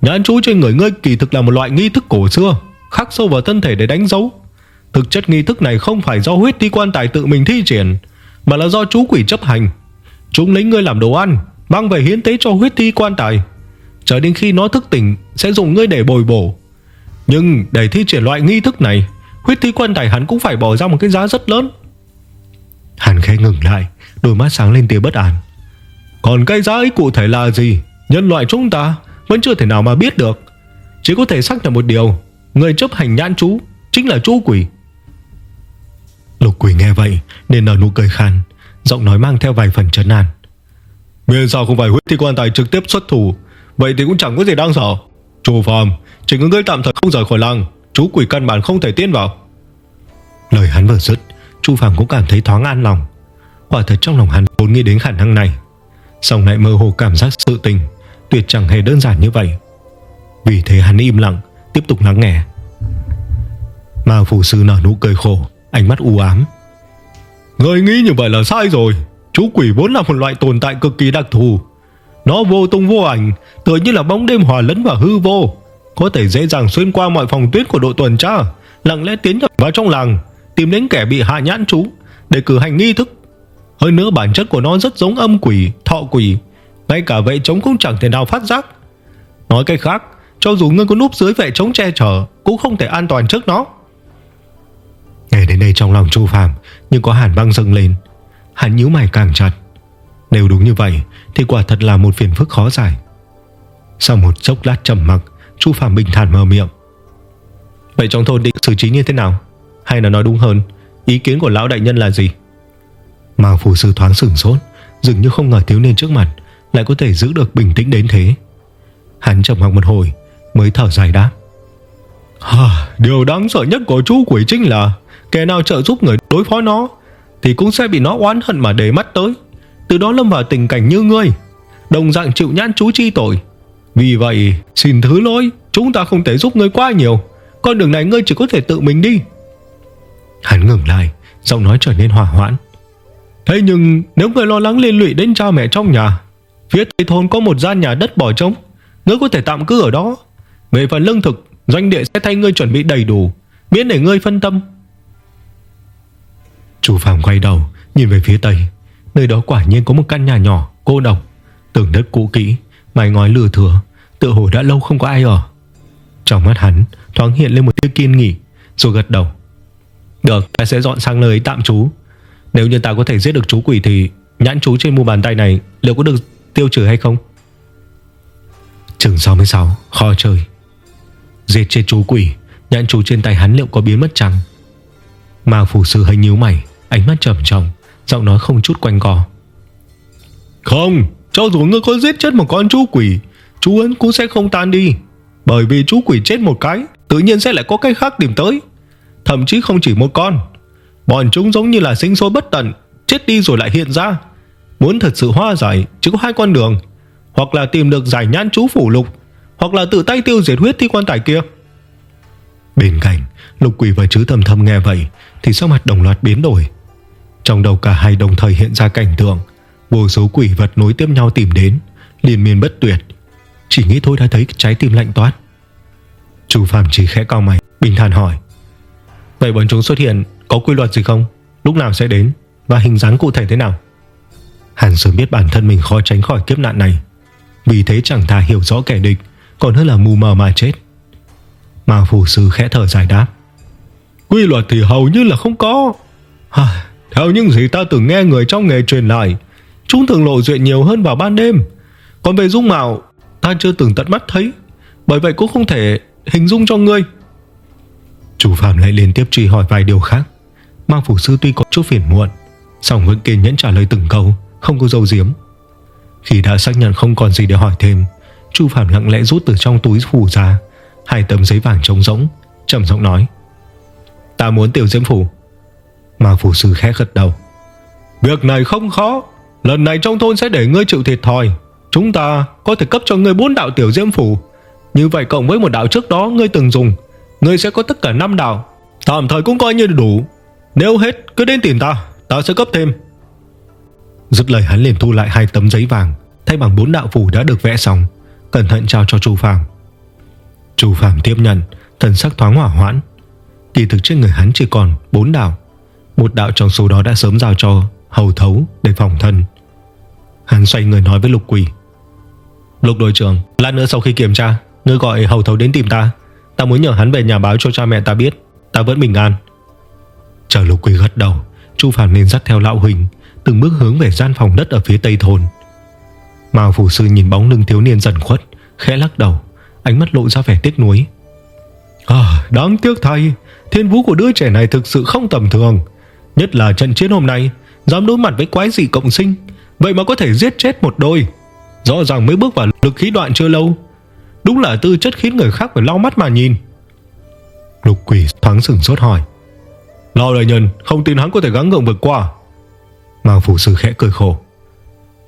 Nhãn chú trên người ngươi kỳ thực là một loại nghi thức cổ xưa, Khắc sâu vào thân thể để đánh dấu. Thực chất nghi thức này không phải do huyết ti quan tài tự mình thi triển mà là do chú quỷ chấp hành. Chúng lấy ngươi làm đồ ăn, Mang về hiến tế cho huyết thi quan tài. Chờ đến khi nó thức tỉnh, Sẽ dùng ngươi để bồi bổ. Nhưng để thi triển loại nghi thức này, Huyết thi quan tài hắn cũng phải bỏ ra một cái giá rất lớn. Hắn khẽ ngừng lại, Đôi mắt sáng lên tia bất an. Còn cái giá ấy cụ thể là gì? Nhân loại chúng ta vẫn chưa thể nào mà biết được. Chỉ có thể xác nhận một điều, Người chấp hành nhãn chú Chính là chú quỷ. Lục quỷ nghe vậy Nên nở nụ cười khàn, Giọng nói mang theo vài phần trấn an. Miễn sao không phải huyết thi quan tài trực tiếp xuất thủ, Vậy thì cũng chẳng có gì đáng sợ. Chủ phàm, Chỉ có ngươi tạm thời không rời khỏi làng, Chú quỷ căn bản không thể tiến vào. Lời hắn vừa dứt, Chu Phạm cũng cảm thấy thoáng an lòng. Quả thật trong lòng hắn vốn nghĩ đến khả năng này. Xong lại mơ hồ cảm giác sự tình, Tuyệt chẳng hề đơn giản như vậy. Vì thế hắn im lặng, Tiếp tục lắng nghe. Mà phù sư nở nụ cười khổ. Ánh mắt u ám. Người nghĩ như vậy là sai rồi. Chú quỷ vốn là một loại tồn tại cực kỳ đặc thù. Nó vô tung vô ảnh Tựa như là bóng đêm hòa lẫn vào hư vô. Có thể dễ dàng xuyên qua mọi phòng tuyến của đội tuần tra Lặng lẽ tiến nhập vào trong làng Tìm đến kẻ bị hạ nhãn chú Để cử hành nghi thức. Hơn nữa bản chất của nó rất giống âm quỷ, thọ quỷ. Ngay cả vệ chống cũng chẳng thể nào phát giác. Nói cách khác Cho dù ngươi có núp dưới vệ chống che chở Cũng không thể an toàn trước nó. Nghe đến đây trong lòng Chu Phàm Nhưng có hàn băng dâng lên. Hắn nhíu mày càng chặt. Nếu đúng như vậy thì quả thật là một phiền phức khó giải. Sau một chốc lát trầm mặc Chu Phàm bình thản mở miệng. Vậy trong thôn định xử trí như thế nào? Hay là nói đúng hơn Ý kiến của lão đại nhân là gì? Mà phủ sư thoáng sửng sốt Dường như không ngờ thiếu niên trước mặt Lại có thể giữ được bình tĩnh đến thế. Hắn trầm mặc một hồi Mới thở dài đáp. À, Điều đáng sợ nhất của chú quỷ chính là Kẻ nào trợ giúp người đối phó nó, Thì cũng sẽ bị nó oán hận mà để mắt tới. Từ đó lâm vào tình cảnh như ngươi, Đồng dạng chịu nhãn chú chi tội. Vì vậy, xin thứ lỗi, Chúng ta không thể giúp ngươi quá nhiều. Con đường này ngươi chỉ có thể tự mình đi. Hắn ngừng lại, Giọng nói trở nên hòa hoãn. Thế nhưng, nếu người lo lắng liên lụy đến cha mẹ trong nhà, Phía tây thôn có một gian nhà đất bỏ trống, Ngươi có thể tạm cư ở đó. Về phần lương thực, Doanh địa sẽ thay ngươi chuẩn bị đầy đủ, Miễn để ngươi phân tâm. Chủ phạm quay đầu, Nhìn về phía tây. Nơi đó quả nhiên có một căn nhà nhỏ, cô độc. Tường đất cũ kỹ, Mái ngói lừa thừa, tựa hồ đã lâu không có ai ở. Trong mắt hắn, thoáng hiện lên một tia kiên nghỉ Rồi gật đầu. Được, ta sẽ dọn sang nơi tạm trú. Nếu như ta có thể giết được chú quỷ thì Nhãn chú trên mu bàn tay này Liệu có được tiêu trừ hay không? Chừng 66 Kho trời. Giết chết chú quỷ, Nhãn chú trên tay hắn liệu có biến mất chăng? Mà phủ sư hơi nhíu mày. Ánh mắt trầm trọng, Giọng nói không chút quanh co. Không, Cho dù ngươi có giết chết một con chú quỷ, Chú ấn cũng sẽ không tan đi. Bởi vì chú quỷ chết một cái, Tự nhiên sẽ lại có cái khác tìm tới. Thậm chí không chỉ một con. Bọn chúng giống như là sinh sôi bất tận, Chết đi rồi lại hiện ra. Muốn thật sự hóa giải chỉ có hai con đường. Hoặc là tìm được giải nhãn chú phủ lục, Hoặc là tự tay tiêu diệt huyết thi quan tài kia. Bên cạnh, Lục quỷ và chứ thầm thầm nghe vậy, Thì sắc mặt đồng loạt biến đổi. Trong đầu cả hai đồng thời hiện ra cảnh tượng, Vô số quỷ vật nối tiếp nhau tìm đến, Liên miên bất tuyệt. Chỉ nghĩ thôi đã thấy trái tim lạnh toát. Chú Phạm chỉ khẽ cao mày, Bình thản hỏi, Vậy bọn chúng xuất hiện có quy luật gì không? Lúc nào sẽ đến Và hình dáng cụ thể thế nào? Hàn sớm biết bản thân mình khó tránh khỏi kiếp nạn này, Vì thế chẳng thà hiểu rõ kẻ địch, Còn hơn là mù mờ mà chết. Mà phù sư khẽ thở dài đáp, Quy luật thì hầu như là không có. Theo những gì ta từng nghe người trong nghề truyền lại, Chúng thường lộ diện nhiều hơn vào ban đêm. Còn về dung mạo, Ta chưa từng tận mắt thấy, Bởi vậy cũng không thể hình dung cho ngươi. Chủ phạm lại liên tiếp truy hỏi vài điều khác. Mang phủ sư tuy có chút phiền muộn, song vẫn kiên nhẫn trả lời từng câu, Không có dâu diếm Khi đã xác nhận không còn gì để hỏi thêm, Chu Phạm lặng lẽ rút từ trong túi phủ ra, Hai tấm giấy vàng trống rỗng, trầm giọng nói, Ta muốn tiểu diễm phủ. Mà phủ sư khẽ gật đầu. Việc này không khó. Lần này trong thôn sẽ để ngươi chịu thiệt thòi. Chúng ta có thể cấp cho ngươi bốn đạo tiểu diễm phủ Như vậy cộng với một đạo trước đó ngươi từng dùng, Ngươi sẽ có tất cả 5 đạo. Tạm thời cũng coi như đủ. Nếu hết, cứ đến tìm ta. Ta sẽ cấp thêm. Dứt lời hắn liền thu lại hai tấm giấy vàng. Thay bằng bốn đạo phủ đã được vẽ xong. Cẩn thận trao cho Chu Phạm Chu Phạm tiếp nhận, Thần sắc thoáng hỏa hoãn. Kỳ thực trên người hắn chỉ còn bốn đạo. Một đạo trong số đó đã sớm giao cho Hầu thấu để phòng thân. Hắn xoay người nói với lục quỷ. Lục đội trưởng, Lát nữa sau khi kiểm tra, Ngươi gọi hầu thấu đến tìm ta. Ta muốn nhờ hắn về nhà báo cho cha mẹ ta biết. Ta vẫn bình an. Chờ lục quỷ gật đầu, Chu Phạm nên dắt theo lão Huỳnh, Từng bước hướng về gian phòng đất ở phía tây thôn. Mao phủ sư nhìn bóng lưng thiếu niên dần khuất, Khẽ lắc đầu, Ánh mắt lộ ra vẻ tiếc nuối. À đáng tiếc thay, Thiên vũ của đứa trẻ này thực sự không tầm thường. Nhất là trận chiến hôm nay, Dám đối mặt với quái dị cộng sinh, Vậy mà có thể giết chết một đôi. Rõ ràng mới bước vào lực khí đoạn chưa lâu. Đúng là tư chất khiến người khác phải lau mắt mà nhìn. Lục quỷ thoáng sửng sốt hỏi. Lo đại nhân, Không tin hắn có thể gắng gượng vượt qua. Màng phủ sư khẽ cười khổ.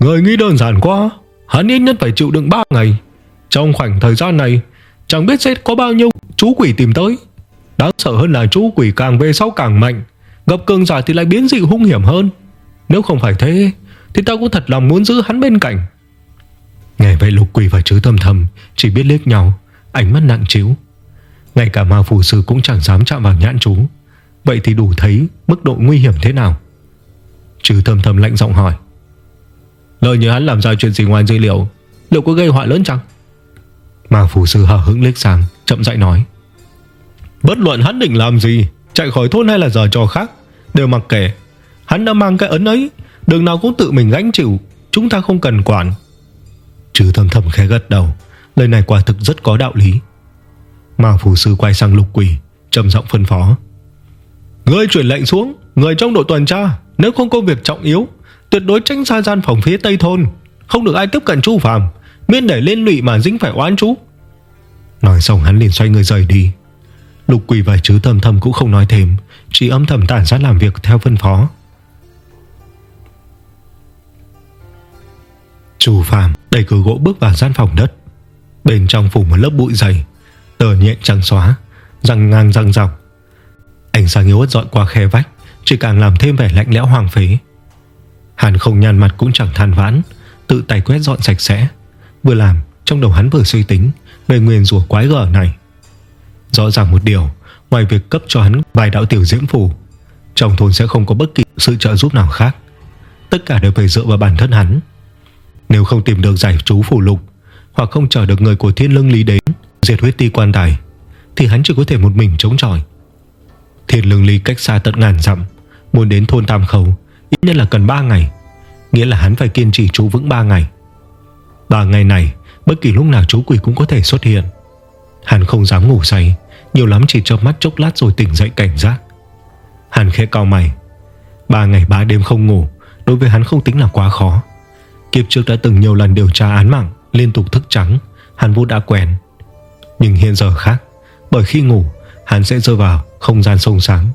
Người nghĩ đơn giản quá, Hắn ít nhất phải chịu đựng 3 ngày. Trong khoảng thời gian này, Chẳng biết sẽ có bao nhiêu chú quỷ tìm tới. Đáng sợ hơn là chú quỷ càng về sau càng mạnh Gặp cường giả thì lại biến dị hung hiểm hơn. Nếu không phải thế, Thì ta cũng thật lòng muốn giữ hắn bên cạnh. Ngày vậy lục quỷ và chứ thầm thầm Chỉ biết liếc nhau, Ánh mắt nặng chiếu Ngay cả ma phù sư cũng chẳng dám chạm vào nhãn chú. Vậy thì đủ thấy mức độ nguy hiểm thế nào? Chứ thầm thầm lạnh giọng hỏi. Lời như hắn làm ra chuyện gì ngoài dữ liệu Liệu có gây họa lớn chăng? Ma phù sư hờ hững liếc sang, Chậm dạy nói. Bất luận hắn định làm gì, Chạy khỏi thôn hay là giờ trò khác Đều mặc kệ. Hắn đã mang cái ấn ấy, Đường nào cũng tự mình gánh chịu, Chúng ta không cần quản. Trừ thầm thầm khẽ gật đầu, Lời này quả thực rất có đạo lý. Mà phù sư quay sang lục quỷ, trầm giọng phân phó. Người chuyển lệnh xuống, Người trong đội tuần tra, Nếu không có việc trọng yếu, Tuyệt đối tránh xa gian phòng phía tây thôn. Không được ai tiếp cận chú phàm, Miễn để liên lụy mà dính phải oán chú. Nói xong hắn liền xoay người rời đi. Lục quỷ và chứ thầm thầm cũng không nói thêm chỉ âm thầm tản ra làm việc theo phân phó. Chủ Phạm đẩy cửa gỗ bước vào gian phòng đất. Bên trong phủ một lớp bụi dày, Tờ nhện trắng xóa, Răng ngang răng dọc. Ánh sáng yếu ớt dọi qua khe vách, Chỉ càng làm thêm vẻ lạnh lẽo hoàng phế. Hàn không nhàn mặt cũng chẳng than vãn, Tự tay quét dọn sạch sẽ. Vừa làm, trong đầu hắn vừa suy tính Về nguyên rủa quái gở này. Rõ ràng một điều Ngoài việc cấp cho hắn vài đạo tiểu diễm phù, Trong thôn sẽ không có bất kỳ sự trợ giúp nào khác. Tất cả đều phải dựa vào bản thân hắn. Nếu không tìm được giải chú phù lục, Hoặc không chờ được người của thiên lưng lý đến, Diệt huyết ti quan tài, Thì hắn chỉ có thể một mình chống chọi. Thiên lưng lý cách xa tận ngàn dặm, Muốn đến thôn Tam Khẩu Ít nhất là cần 3 ngày, Nghĩa là hắn phải kiên trì chú vững 3 ngày. 3 ngày này, Bất kỳ lúc nào chú quỷ cũng có thể xuất hiện. Hắn không dám ngủ say nhiều lắm chỉ cho mắt chốc lát rồi tỉnh dậy cảnh giác. Hàn khẽ cao mày. Ba ngày ba đêm không ngủ, Đối với hắn không tính là quá khó. Kiếp trước đã từng nhiều lần điều tra án mạng, Liên tục thức trắng, Hắn vô đã quen. Nhưng hiện giờ khác, Bởi khi ngủ, hắn sẽ rơi vào không gian sông sáng,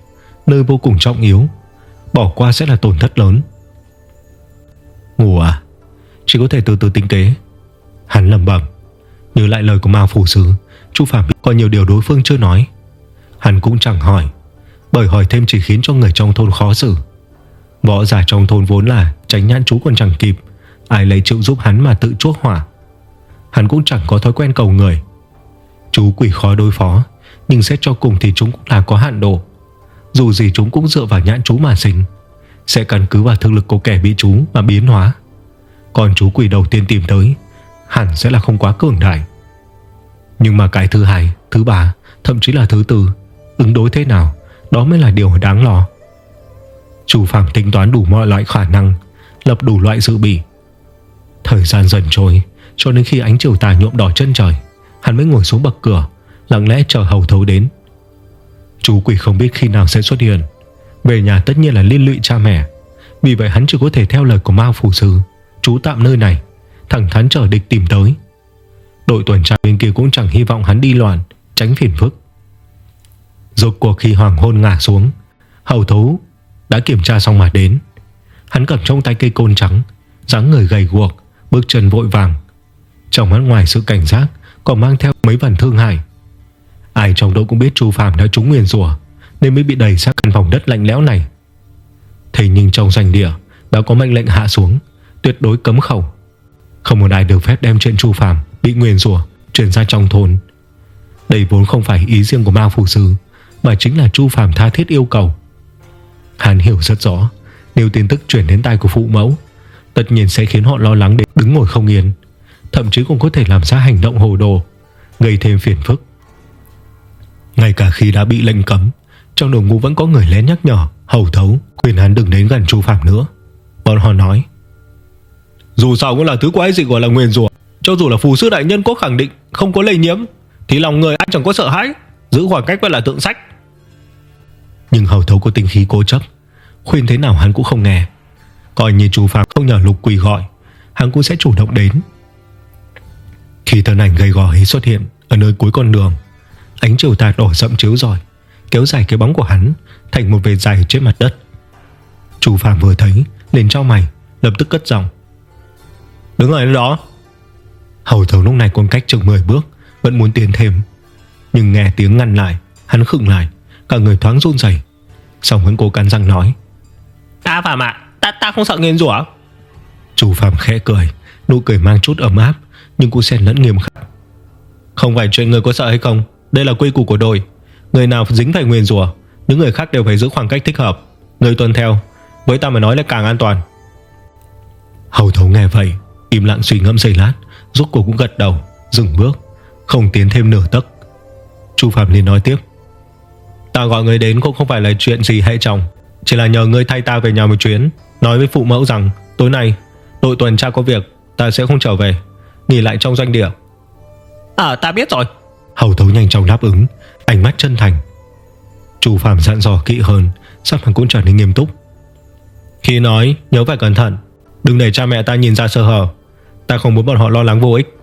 Nơi vô cùng trọng yếu, Bỏ qua sẽ là tổn thất lớn. Ngủ à? Chỉ có thể từ từ tính kế. Hắn lầm bẩm, Nhớ lại lời của ma Phủ Sứ Chu Phạm có nhiều điều đối phương chưa nói. Hắn cũng chẳng hỏi, Bởi hỏi thêm chỉ khiến cho người trong thôn khó xử. Võ giả trong thôn vốn là Tránh nhãn chú còn chẳng kịp, Ai lấy chịu giúp hắn mà tự chuốc hỏa. Hắn cũng chẳng có thói quen cầu người. Chú quỷ khó đối phó, Nhưng xét cho cùng thì chúng cũng là có hạn độ. Dù gì chúng cũng dựa vào nhãn chú mà sinh, Sẽ căn cứ vào thực lực của kẻ bị chú Mà biến hóa. Còn chú quỷ đầu tiên tìm tới, Hẳn sẽ là không quá cường đại. Nhưng mà cái thứ hai, thứ ba Thậm chí là thứ tư Ứng đối thế nào Đó mới là điều đáng lo. Chủ phạm tính toán đủ mọi loại khả năng Lập đủ loại dự bị. Thời gian dần trôi Cho đến khi ánh chiều tà nhuộm đỏ chân trời Hắn mới ngồi xuống bậc cửa Lặng lẽ chờ hầu thấu đến. Chú quỷ không biết khi nào sẽ xuất hiện. Về nhà tất nhiên là liên lụy cha mẹ. Vì vậy hắn chỉ có thể theo lời của Mao Phủ Sư Chú tạm nơi này Thẳng thắn chờ địch tìm tới. Đội tuần tra bên kia cũng chẳng hy vọng hắn đi loạn, Tránh phiền phức. Rốt cuộc khi hoàng hôn ngả xuống, Hầu thấu đã kiểm tra xong mà đến. Hắn cầm trong tay cây côn trắng, dáng người gầy guộc, Bước chân vội vàng. Trong mắt ngoài sự cảnh giác, Còn mang theo mấy phần thương hại. Ai trong đó cũng biết Chu Phạm đã trúng nguyền rủa, Nên mới bị đẩy sang căn phòng đất lạnh lẽo này. Thế nhưng trong doanh địa, Đã có mệnh lệnh hạ xuống, Tuyệt đối cấm khẩu. Không một ai được phép đem chuyện Chu Phạm Bị nguyền rủa, chuyển ra trong thôn. Đây vốn không phải ý riêng của ma Phù Sư, Mà chính là Chu phàm tha thiết yêu cầu. Hàn hiểu rất rõ, Nếu tin tức chuyển đến tay của phụ mẫu, Tất nhiên sẽ khiến họ lo lắng đến đứng ngồi không yên, Thậm chí cũng có thể làm ra hành động hồ đồ, Gây thêm phiền phức. Ngay cả khi đã bị lệnh cấm, Trong đội ngũ vẫn có người lén nhắc nhở, Hầu thấu, khuyên hắn đừng đến gần Chu Phạm nữa. Bọn họ nói, Dù sao cũng là thứ quái gì gọi là nguyền rủa. Cho dù là phù sư đại nhân có khẳng định Không có lây nhiễm, Thì lòng người ai chẳng có sợ hãi, Giữ khoảng cách vẫn là tượng sách. Nhưng hầu thấu có tình khí cố chấp, Khuyên thế nào hắn cũng không nghe. Coi như chú Phạm không nhờ lục quỳ gọi, Hắn cũng sẽ chủ động đến. Khi thân ảnh gầy gò ấy xuất hiện Ở nơi cuối con đường, Ánh chiều tà đổ rậm chiếu rồi Kéo dài cái bóng của hắn Thành một vệt dài trên mặt đất. Chú Phạm vừa thấy, liền trao mày, Lập tức cất giọng. Đứng ở đó Hầu thầu lúc này còn cách chừng 10 bước Vẫn muốn tiến thêm. Nhưng nghe tiếng ngăn lại Hắn khựng lại Cả người thoáng run rẩy. Xong vẫn cố cắn răng nói À Phạm ạ Ta ta không sợ nghiền rủa. Chủ Phạm khẽ cười Nụ cười mang chút ấm áp Nhưng cũng xen lẫn nghiêm khắc. Không phải chuyện người có sợ hay không? Đây là quy củ của đội Người nào dính phải nguyền rủa Những người khác đều phải giữ khoảng cách thích hợp. Người tuân theo Với ta mà nói là càng an toàn. Hầu thấu nghe vậy Im lặng suy ngẫm giây lát Rốt cuộc cũng gật đầu Dừng bước Không tiến thêm nửa tấc. Chu Phạm liền nói tiếp Ta gọi người đến cũng không phải là chuyện gì hệ trọng Chỉ là nhờ ngươi thay ta về nhà một chuyến Nói với phụ mẫu rằng Tối nay đội tuần tra có việc Ta sẽ không trở về Nghỉ lại trong doanh địa. À ta biết rồi. Hầu thấu nhanh chóng đáp ứng Ánh mắt chân thành. Chủ phạm dặn dò kỹ hơn Sắc mặt cũng trở nên nghiêm túc. Khi nói nhớ phải cẩn thận Đừng để cha mẹ ta nhìn ra sơ hở Ta không muốn bọn họ lo lắng vô ích.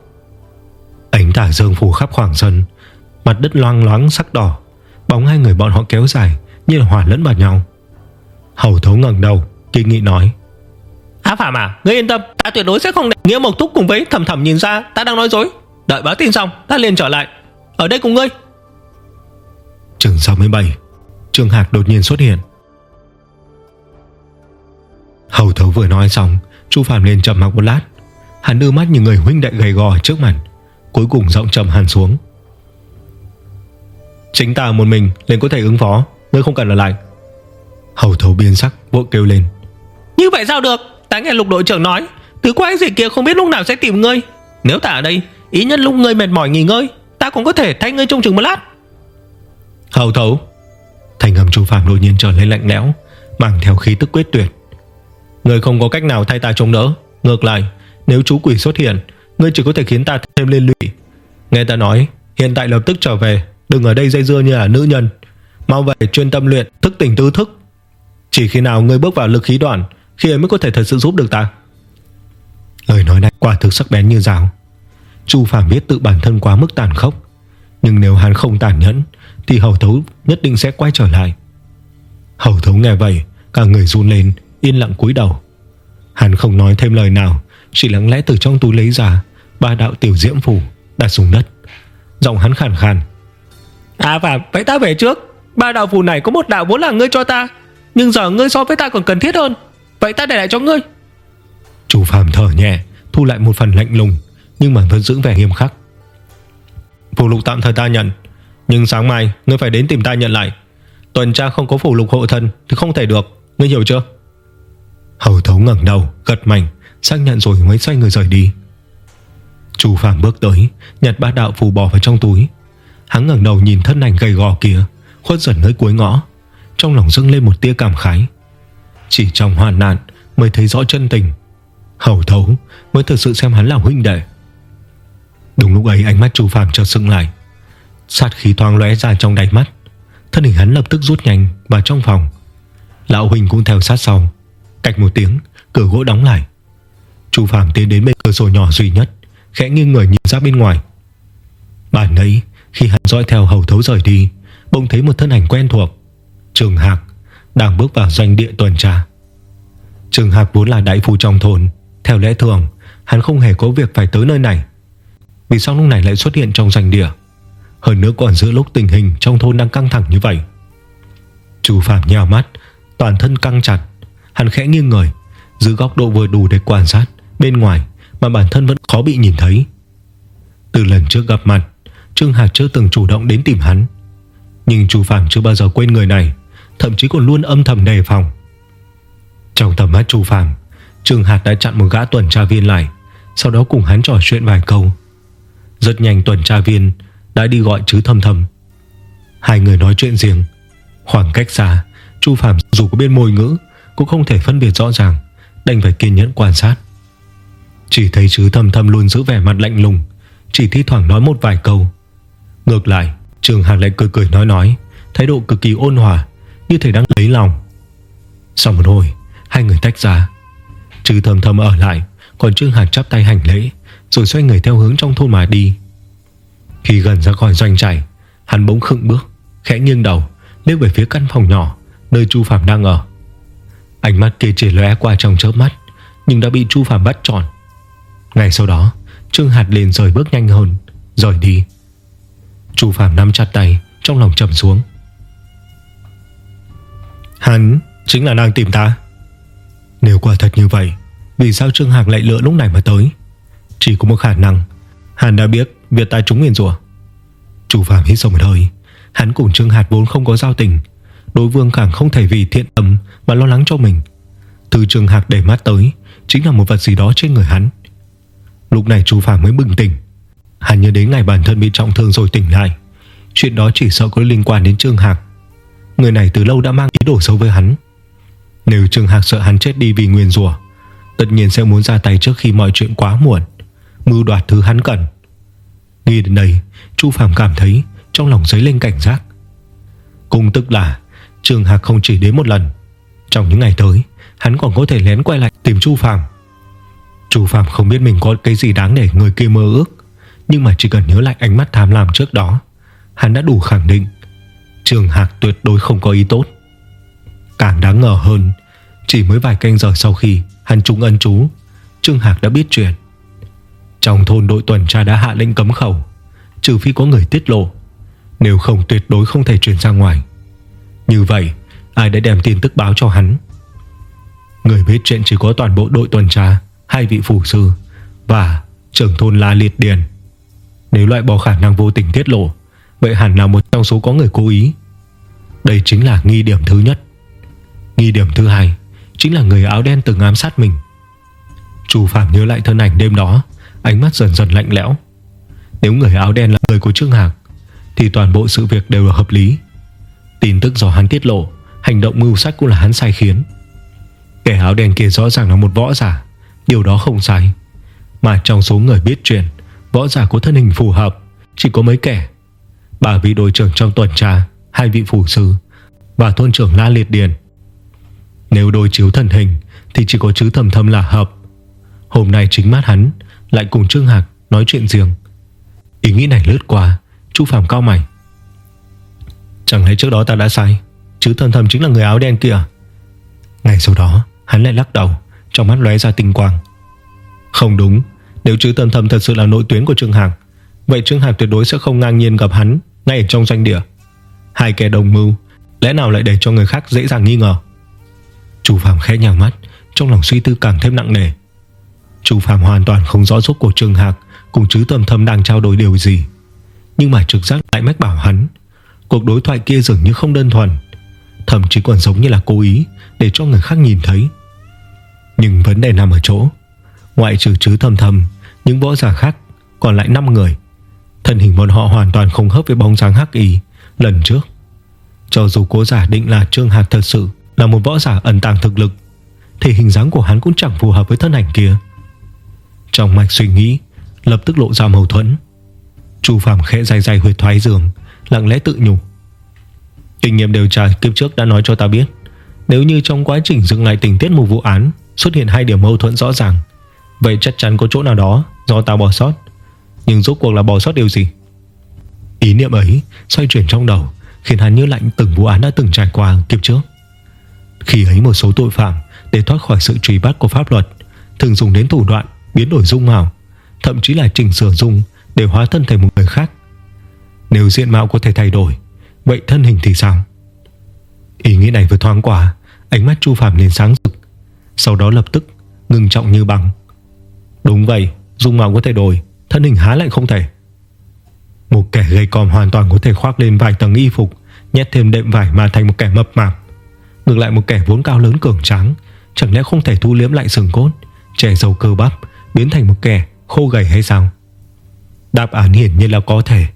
Ánh tả dương phủ khắp khoảng sân Mặt đất loang loáng sắc đỏ Bóng hai người bọn họ kéo dài Như là hỏa lẫn vào nhau. Hầu thấu ngẩng đầu Kinh nghị nói Á Phạm à Ngươi yên tâm Ta tuyệt đối sẽ không để Nghĩa Mộc Túc cùng với thầm thầm nhìn ra Ta đang nói dối. Đợi báo tin xong Ta liền trở lại. Ở đây cùng ngươi. Trường 67 Trường Hạc đột nhiên xuất hiện. Hầu thấu vừa nói xong Chu Phạm liền chậm mặc một lát Hắn đưa mắt như người huynh đệ gầy gò trước mặt Cuối cùng giọng trầm hẳn xuống. Chính ta một mình liền có thể ứng phó Ngươi không cần ở lại. Hầu thấu biến sắc vội kêu lên. Như vậy sao được? Ta nghe lục đội trưởng nói Thứ quái gì kia không biết lúc nào sẽ tìm ngươi. Nếu ta ở đây Ý nhân lúc ngươi mệt mỏi nghỉ ngơi Ta cũng có thể thay ngươi trông chừng một lát. Hầu thấu. Thành âm chu Phạm đột nhiên trở nên lạnh lẽo Mang theo khí tức quyết tuyệt. Người không có cách nào thay ta chống đỡ Ngược lại nếu chú quỷ xuất hiện, Ngươi chỉ có thể khiến ta thêm liên lụy. Nghe ta nói, hiện tại lập tức trở về, Đừng ở đây dây dưa như là nữ nhân. Mau về chuyên tâm luyện, thức tỉnh tứ thức. Chỉ khi nào ngươi bước vào lực khí đoạn, Khi ấy mới có thể thật sự giúp được ta. Lời nói này quả thực sắc bén như rào Chu Phạm biết tự bản thân quá mức tàn khốc, Nhưng nếu hắn không tàn nhẫn, Thì hầu thấu nhất định sẽ quay trở lại. Hầu thấu nghe vậy, Cả người run lên, Yên lặng cúi đầu. Hắn không nói thêm lời nào chỉ lặng lẽ từ trong túi lấy ra Ba đạo tiểu diễm phủ đặt xuống đất. Giọng hắn khàn khàn. À và vậy ta về trước. Ba đạo phù này có một đạo vốn là ngươi cho ta Nhưng giờ ngươi so với ta còn cần thiết hơn. Vậy ta để lại cho ngươi. Chủ phàm thở nhẹ Thu lại một phần lạnh lùng Nhưng mà vẫn giữ vẻ nghiêm khắc. Phù lục tạm thời ta nhận Nhưng sáng mai ngươi phải đến tìm ta nhận lại. Tuần tra không có phù lục hộ thân Thì không thể được Ngươi hiểu chưa? Hầu thấu ngẩng đầu gật mạnh Xác nhận rồi mới xoay người rời đi. Chủ phàm bước tới, Nhặt ba đạo phù bỏ vào trong túi. Hắn ngẩng đầu nhìn thân ảnh gầy gò kia, Khuất dần nơi cuối ngõ. Trong lòng dâng lên một tia cảm khái. Chỉ trong hoàn nạn mới thấy rõ chân tình. Hầu thấu mới thực sự xem hắn là huynh đệ. Đúng lúc ấy, ánh mắt chủ phàm chợt sững lại. Sát khí thoáng lóe ra trong đáy mắt. Thân hình hắn lập tức rút nhanh vào trong phòng. Lão huynh cũng theo sát sau. Cạch một tiếng, Cửa gỗ đóng lại. Chu phàm tiến đến bên cửa sổ nhỏ duy nhất, Khẽ nghiêng người nhìn ra bên ngoài. Bản ấy, khi hắn dõi theo hầu thấu rời đi, Bỗng thấy một thân ảnh quen thuộc, Trường Hạc, Đang bước vào doanh địa tuần tra. Trường Hạc vốn là đại phu trong thôn, Theo lẽ thường, Hắn không hề có việc phải tới nơi này. Vì sao lúc này lại xuất hiện trong doanh địa? Hơn nữa còn giữa lúc tình hình Trong thôn đang căng thẳng như vậy. Chú Phạm nhào mắt, Toàn thân căng chặt, Hắn khẽ nghiêng người, Giữ góc độ vừa đủ để quan sát. Bên ngoài mà bản thân vẫn khó bị nhìn thấy. Từ lần trước gặp mặt, Trương Hạc chưa từng chủ động đến tìm hắn. Nhưng chú Phạm chưa bao giờ quên người này, Thậm chí còn luôn âm thầm đề phòng. Trong tầm mắt chú Phạm Trương Hạc đã chặn một gã tuần tra viên lại, Sau đó cùng hắn trò chuyện vài câu. Rất nhanh tuần tra viên Đã đi gọi chứ thầm thầm Hai người nói chuyện riêng. Khoảng cách xa, Chu Phạm dù có bên môi ngữ, Cũng không thể phân biệt rõ ràng, Đành phải kiên nhẫn quan sát. Chỉ thấy chứ thầm thầm luôn giữ vẻ mặt lạnh lùng. Chỉ thi thoảng nói một vài câu. Ngược lại, Trường Hạc lại cười cười nói nói, Thái độ cực kỳ ôn hòa, Như thể đang lấy lòng. Sau một hồi, Hai người tách ra. Trừ thầm thầm ở lại, Còn Trương Hạc chắp tay hành lễ, Rồi xoay người theo hướng trong thôn mà đi. Khi gần ra khỏi doanh trại, Hắn bỗng khựng bước, Khẽ nghiêng đầu, Liếc về phía căn phòng nhỏ, Nơi Chu Phạm đang ở. Ánh mắt kia chỉ lóe qua trong chớp mắt, Nhưng đã bị Chu Phạm bắt tròn ngay sau đó, Trương Hạt liền rời bước nhanh hơn, Rời đi. Chu Phạm nắm chặt tay, Trong lòng trầm xuống. Hắn chính là đang tìm ta. Nếu quả thật như vậy, Vì sao Trương Hạc lại lựa lúc này mà tới? Chỉ có một khả năng, Hắn đã biết việc ta trúng nguyên rùa Chủ Phạm hít sâu một hơi, Hắn cùng Trương Hạt vốn không có giao tình. Đối vương càng không thể vì thiện tâm Mà lo lắng cho mình. Từ Trương Hạc để mắt tới Chính là một vật gì đó trên người hắn. Lúc này chú Phạm mới bừng tỉnh. Hắn nhớ đến ngày bản thân bị trọng thương rồi tỉnh lại. Chuyện đó chỉ sợ có liên quan đến Trương Hạc. Người này từ lâu đã mang ý đồ xấu với hắn. Nếu Trương Hạc sợ hắn chết đi vì nguyên rùa Tất nhiên sẽ muốn ra tay trước khi mọi chuyện quá muộn, Mưu đoạt thứ hắn cần. Nghĩ đến đây Chu Phạm cảm thấy Trong lòng dấy lên cảnh giác. Cùng tức là, Trương Hạc không chỉ đến một lần, Trong những ngày tới, Hắn còn có thể lén quay lại tìm Chu Phạm. Chu Phạm không biết mình có cái gì đáng để người kia mơ ước, Nhưng mà chỉ cần nhớ lại ánh mắt tham lam trước đó, Hắn đã đủ khẳng định Trường Hạc tuyệt đối không có ý tốt. Càng đáng ngờ hơn, Chỉ mới vài canh giờ sau khi Hắn trúng ân chú, Trương Hạc đã biết chuyện. Trong thôn đội tuần tra đã hạ lệnh cấm khẩu, Trừ phi có người tiết lộ, Nếu không tuyệt đối không thể truyền ra ngoài. Như vậy, Ai đã đem tin tức báo cho hắn? Người biết chuyện chỉ có toàn bộ đội tuần tra. Hai vị phủ sư Và trưởng thôn La Liệt Điền. Nếu loại bỏ khả năng vô tình tiết lộ, Vậy hẳn là một trong số có người cố ý. Đây chính là nghi điểm thứ nhất. Nghi điểm thứ hai Chính là người áo đen từng ám sát mình. Chu Phạm nhớ lại thân ảnh đêm đó, Ánh mắt dần dần lạnh lẽo. Nếu người áo đen là người của Trương Hạc, Thì toàn bộ sự việc đều là hợp lý. Tin tức do hắn tiết lộ, Hành động mưu sách cũng là hắn sai khiến. Kẻ áo đen kia rõ ràng là một võ giả Điều đó không sai. Mà trong số người biết chuyện, Võ giả có thân hình phù hợp, Chỉ có mấy kẻ. Bà vị đội trưởng trong tuần tra, Hai vị phủ sư Và thôn trưởng La Liệt Điền. Nếu đối chiếu thần hình, Thì chỉ có chứ thầm thầm là hợp. Hôm nay chính mắt hắn Lại cùng Trương Hạc nói chuyện riêng. Ý nghĩ này lướt qua Chú Phạm cao mày. Chẳng lẽ trước đó ta đã sai? Chứ thầm thầm chính là người áo đen kia. Ngày sau đó, hắn lại lắc đầu. Trong mắt lóe ra tinh quang. Không đúng. Nếu chữ thầm thầm thật sự là nội tuyến của Trương Hạc Vậy Trương Hạc tuyệt đối sẽ không ngang nhiên gặp hắn ngay ở trong doanh địa. Hai kẻ đồng mưu, Lẽ nào lại để cho người khác dễ dàng nghi ngờ? Chu Phạm khẽ nhào mắt, Trong lòng suy tư càng thêm nặng nề. Chu Phạm hoàn toàn không rõ rốt của Trương Hạc Cùng chứ Tâm thâm đang trao đổi điều gì. Nhưng mà trực giác lại mách bảo hắn, Cuộc đối thoại kia dường như không đơn thuần. Thậm chí còn giống như là cố ý Để cho người khác nhìn thấy. Nhưng vấn đề nằm ở chỗ, Ngoại trừ chứ thầm thầm Những võ giả khác còn lại 5 người. Thân hình bọn họ hoàn toàn không hấp với bóng dáng hắc y Lần trước. Cho dù cố giả định là Trương Hạc thật sự Là một võ giả ẩn tàng thực lực, Thì hình dáng của hắn cũng chẳng phù hợp với thân ảnh kia. Trong mạch suy nghĩ, Lập tức lộ ra mâu thuẫn. Chu Phạm khẽ dài dài huyệt thoái giường, Lặng lẽ tự nhủ. Kinh nghiệm điều tra kiếp trước đã nói cho ta biết, Nếu như trong quá trình dựng lại tình tiết một vụ án Xuất hiện hai điểm mâu thuẫn rõ ràng. Vậy chắc chắn có chỗ nào đó Do tao bỏ sót. Nhưng rốt cuộc là bỏ sót điều gì? Ý niệm ấy xoay chuyển trong đầu, Khiến hắn nhớ lạnh từng vụ án đã từng trải qua kiếp trước. Khi ấy một số tội phạm Để thoát khỏi sự truy bắt của pháp luật, Thường dùng đến thủ đoạn biến đổi dung mạo, Thậm chí là chỉnh sửa dung Để hóa thân thành một người khác. Nếu diện mạo có thể thay đổi, Vậy thân hình thì sao? Ý nghĩ này vừa thoáng qua, Ánh mắt Chu Phạm liền sáng rực. Sau đó lập tức ngừng trọng như bằng Đúng vậy, Dung mạo có thể đổi, Thân hình há lại không thể. Một kẻ gầy còm hoàn toàn có thể khoác lên vài tầng y phục, Nhét thêm đệm vải mà thành một kẻ mập mạp. Ngược lại một kẻ vốn cao lớn cường tráng, Chẳng lẽ không thể thu liếm lại sừng cốt Trẻ dầu cơ bắp, Biến thành một kẻ khô gầy hay sao? Đáp án hiển nhiên là có thể.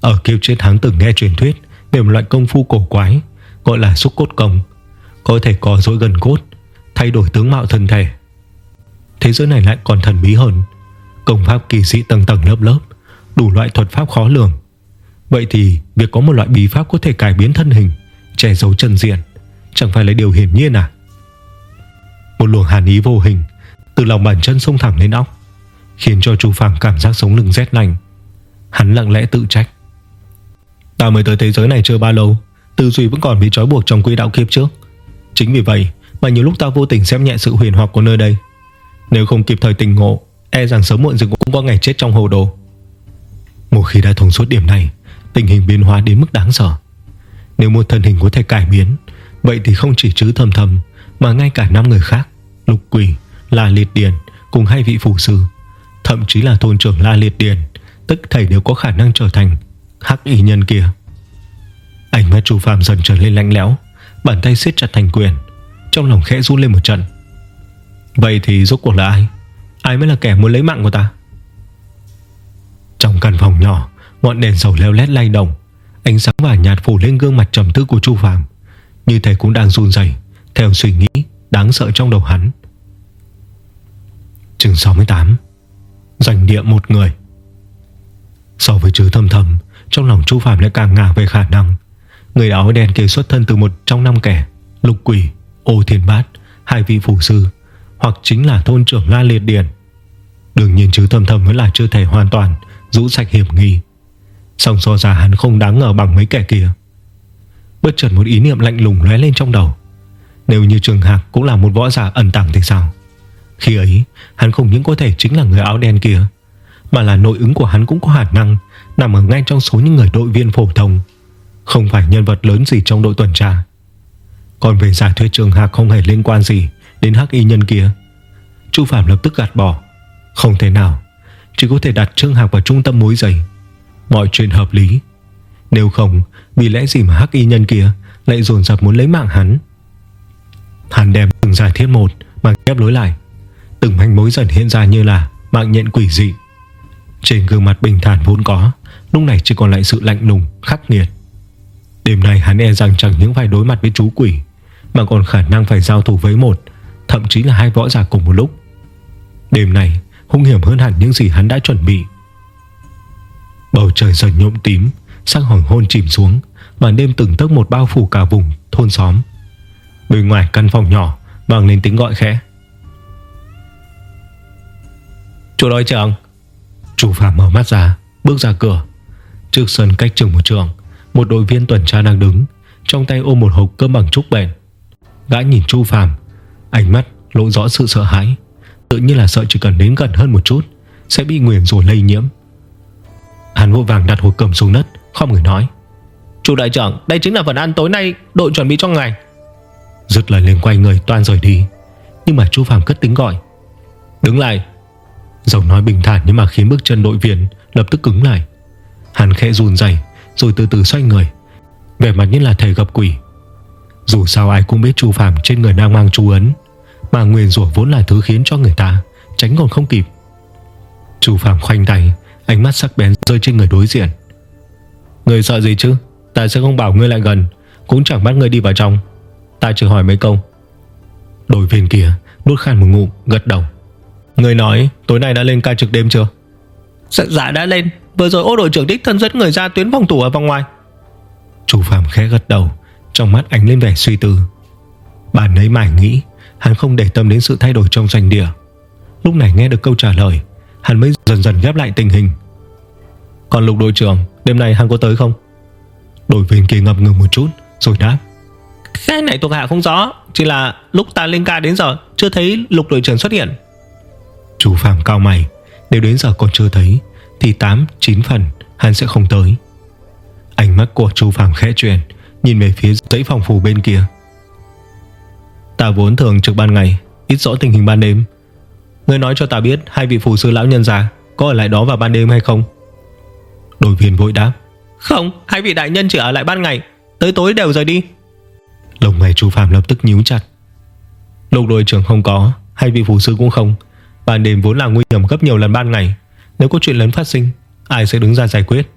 Ở kiếp trước hắn từng nghe truyền thuyết Về một loại công phu cổ quái, Gọi là xúc cốt công, Có thể có dối gần cốt Thay đổi tướng mạo thân thể. Thế giới này lại còn thần bí hơn. Công pháp kỳ dị tầng tầng lớp lớp, Đủ loại thuật pháp khó lường. Vậy thì việc có một loại bí pháp có thể cải biến thân hình, Che giấu chân diện, Chẳng phải là điều hiển nhiên à? Một luồng hàn ý vô hình Từ lòng bàn chân sông thẳng lên óc, Khiến cho chú Phạm cảm giác sống lưng rét lạnh. Hắn lặng lẽ tự trách. Ta mới tới thế giới này chưa bao lâu, Tư duy vẫn còn bị trói buộc trong quỹ đạo kiếp trước. Chính vì vậy mà nhiều lúc ta vô tình xem nhẹ sự huyền hoặc của nơi đây. Nếu không kịp thời tỉnh ngộ E rằng sớm muộn gì cũng có ngày chết trong hồ đồ. Một khi đã thông suốt điểm này Tình hình biến hóa đến mức đáng sợ. Nếu một thân hình có thể cải biến Vậy thì không chỉ chứ thầm thầm Mà ngay cả năm người khác Lục quỷ, La Liệt Điền Cùng hai vị phù sư Thậm chí là thôn trưởng La Liệt Điền Tức thầy đều có khả năng trở thành Hắc y nhân kia. Ánh mắt chú phàm dần trở lên lạnh lẽo Bàn tay siết chặt thành quyền. Trong lòng khẽ run lên một trận. Vậy thì rốt cuộc là ai? Ai mới là kẻ muốn lấy mạng của ta? Trong căn phòng nhỏ Ngọn đèn dầu leo lét lay động Ánh sáng vàng nhạt phủ lên gương mặt trầm tư của Chu Phạm Như thể cũng đang run rẩy Theo suy nghĩ đáng sợ trong đầu hắn. Trường 68 Doanh địa một người. So với chữ thầm thầm Trong lòng Chu Phạm lại càng ngả về khả năng. Người áo đen kia xuất thân từ một trong năm kẻ Lục quỷ, ô thiên bát, Hai vị phủ sư, Hoặc chính là thôn trưởng La Liệt Điển Đương nhiên chứ thầm thầm vẫn là chưa thể hoàn toàn Rũ sạch hiểm nghi. Xong so ra hắn không đáng ngờ bằng mấy kẻ kia. Bất chợt một ý niệm lạnh lùng lóe lên trong đầu. Nếu như Trường Hạc cũng là một võ giả ẩn tàng thì sao? Khi ấy, Hắn không những có thể chính là người áo đen kia, Mà là nội ứng của hắn cũng có khả năng Nằm ở ngay trong số những người đội viên phổ thông. Không phải nhân vật lớn gì trong đội tuần tra. Còn về giả thuyết Trường Hạc không hề liên quan gì Đến hắc y nhân kia. Chu Phạm lập tức gạt bỏ. Không thể nào, Chỉ có thể đặt Trương Hạc vào trung tâm mối giày Mọi chuyện hợp lý. Nếu không, vì lẽ gì mà hắc y nhân kia Lại dồn dập muốn lấy mạng hắn? Hắn đem từng giải thiết một Mà ghép lối lại. Từng manh mối dần hiện ra như là mạng nhện quỷ dị. Trên gương mặt bình thản vốn có, Lúc này chỉ còn lại sự lạnh lùng, Khắc nghiệt. Đêm nay hắn e rằng chẳng những phải đối mặt với chú quỷ mà còn khả năng phải giao thủ với một, Thậm chí là hai võ giả cùng một lúc. Đêm này hung hiểm hơn hẳn những gì hắn đã chuẩn bị. Bầu trời dần nhộm tím Sắc hoàng hôn chìm xuống, Màn đêm từng tấc một bao phủ cả vùng thôn xóm. Bên ngoài căn phòng nhỏ vang lên tiếng gọi khẽ. Chủ đội trưởng. Chủ phạm mở mắt ra, Bước ra cửa. Trước sân cách trường một trường, Một đội viên tuần tra đang đứng, Trong tay ôm một hộp cơm bằng trúc bền. Gã nhìn Chu Phạm Ánh mắt lộ rõ sự sợ hãi. Tự nhiên là sợ chỉ cần đến gần hơn một chút Sẽ bị nguyền rủa lây nhiễm. Hắn vội vàng đặt hộp cơm xuống đất Không người nói. Chủ đại trưởng Đây chính là phần ăn tối nay đội chuẩn bị cho ngài Dứt lời liền quay người toàn rời đi. Nhưng mà chú Phạm cất tính gọi. Đứng lại. Giọng nói bình thản nhưng mà khiến bước chân đội viên Lập tức cứng lại. Hắn khẽ run dày Rồi từ từ xoay người. Vẻ mặt như là thầy gặp quỷ Dù sao ai cũng biết Chu Phạm trên người đang mang chú ấn Mà nguyền rủa vốn là thứ khiến cho người ta Tránh còn không kịp. Chu Phạm khoanh tay Ánh mắt sắc bén rơi trên người đối diện. Người sợ gì chứ? Ta sẽ không bảo ngươi lại gần Cũng chẳng bắt ngươi đi vào trong. Ta chỉ hỏi mấy câu. Đội viên kia đút khan một ngụm gật đầu. Người nói tối nay đã lên ca trực đêm chưa? Dạ, dạ đã lên. Vừa rồi ô đội trưởng đích thân dẫn người ra tuyến phòng thủ ở vòng ngoài. Chủ Phạm khẽ gật đầu Trong mắt ánh lên vẻ suy tư. Bạn ấy mải nghĩ Hắn không để tâm đến sự thay đổi trong doanh địa. Lúc này nghe được câu trả lời Hắn mới dần dần ghép lại tình hình. Còn lục đội trưởng Đêm nay hắn có tới không? Đội viên kia ngập ngừng một chút Rồi đáp. Cái này thuộc hạ không rõ Chỉ là lúc ta lên ca đến giờ Chưa thấy lục đội trưởng xuất hiện. Chủ Phạm cao mày Nếu đến giờ còn chưa thấy Thì 8-9 phần hắn sẽ không tới. Ánh mắt của chú Phạm khẽ chuyển Nhìn về phía dãy phòng phủ bên kia. Ta vốn thường trực ban ngày Ít rõ tình hình ban đêm. Ngươi nói cho ta biết Hai vị phù sư lão nhân già Có ở lại đó vào ban đêm hay không? Đội viên vội đáp. Không Hai vị đại nhân chỉ ở lại ban ngày Tới tối đều rời đi. Lồng mày chú Phạm lập tức nhíu chặt. Lục đội trưởng không có Hai vị phù sư cũng không. Ban đêm vốn là nguy hiểm gấp nhiều lần ban ngày. Nếu có chuyện lớn phát sinh Ai sẽ đứng ra giải quyết?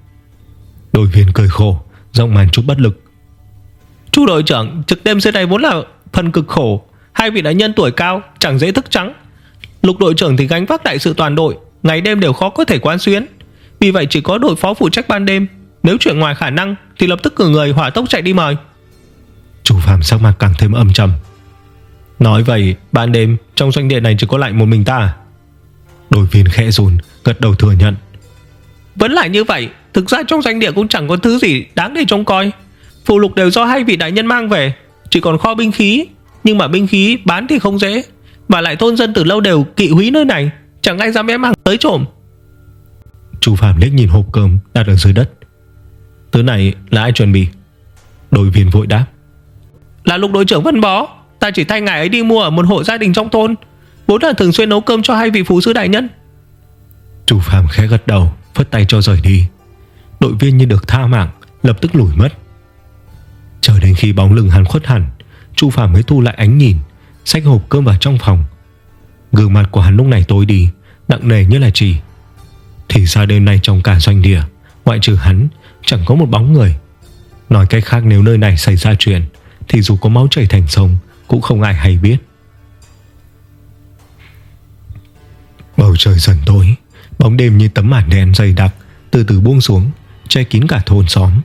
Đội viên cười khổ Giọng màn chút bất lực Chú đội trưởng trực đêm dưới này vốn là phần cực khổ. Hai vị đại nhân tuổi cao Chẳng dễ thức trắng. Lục đội trưởng thì gánh vác đại sự toàn đội Ngày đêm đều khó có thể quán xuyến. Vì vậy chỉ có đội phó phụ trách ban đêm Nếu chuyện ngoài khả năng Thì lập tức cử người hỏa tốc chạy đi mời. Chủ phạm sắc mặt càng thêm âm trầm. Nói vậy ban đêm Trong doanh địa này chỉ có lại một mình ta? Đội viên khẽ run Gật đầu thừa nhận. Vẫn lại như vậy Thực ra trong doanh địa cũng chẳng có thứ gì đáng để trông coi Phụ lục đều do hai vị đại nhân mang về. Chỉ còn kho binh khí Nhưng mà binh khí bán thì không dễ Mà lại thôn dân từ lâu đều kỵ húy nơi này Chẳng ai dám ém hàng tới trộm. Chủ phạm liếc nhìn hộp cơm đặt ở dưới đất. Thứ này là ai chuẩn bị? Đội viên vội đáp. Là lục đội trưởng Vân Bó Ta chỉ thay ngài ấy đi mua ở một hộ gia đình trong thôn. Vốn là thường xuyên nấu cơm cho hai vị phú sư đại nhân. Chủ phạm khẽ gật đầu Phất tay cho rời đi. Đội viên như được tha mạng Lập tức lùi mất Chờ đến khi bóng lưng hắn khuất hẳn, Chu Phạm mới thu lại ánh nhìn, Xách hộp cơm vào trong phòng. Gương mặt của hắn lúc này tối đi, Nặng nề như là chỉ. Thì ra đêm nay trong cả doanh địa, Ngoại trừ hắn, chẳng có một bóng người. Nói cách khác, nếu nơi này xảy ra chuyện, Thì dù có máu chảy thành sông, Cũng không ai hay biết. Bầu trời dần tối, Bóng đêm như tấm màn đen dày đặc, Từ từ buông xuống, Che kín cả thôn xóm.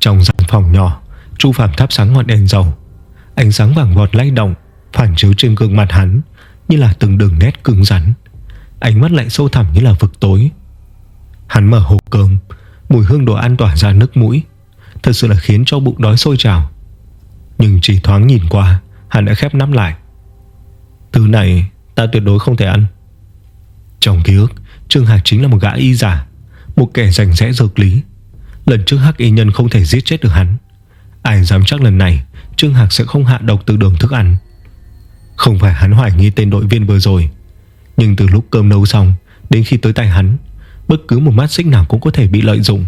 Trong gian phòng nhỏ Chu Phạm thắp sáng ngọn đèn dầu. Ánh sáng vàng vọt lay động, Phản chiếu trên gương mặt hắn Như là từng đường nét cứng rắn. Ánh mắt lại sâu thẳm như là vực tối. Hắn mở hộp cơm, Mùi hương đồ ăn tỏa ra nước mũi. Thật sự là khiến cho bụng đói sôi trào. Nhưng chỉ thoáng nhìn qua, Hắn đã khép nắm lại. Thứ này, ta tuyệt đối không thể ăn. Trong ký ức, Trương Hạc chính là một gã y giả, Một kẻ rành rẽ dược lý. Lần trước hắc y nhân không thể giết chết được hắn. Ai dám chắc lần này Trương Hạc sẽ không hạ độc từ đường thức ăn. Không phải hắn hoài nghi tên đội viên vừa rồi Nhưng từ lúc cơm nấu xong Đến khi tới tay hắn Bất cứ một mắt xích nào cũng có thể bị lợi dụng.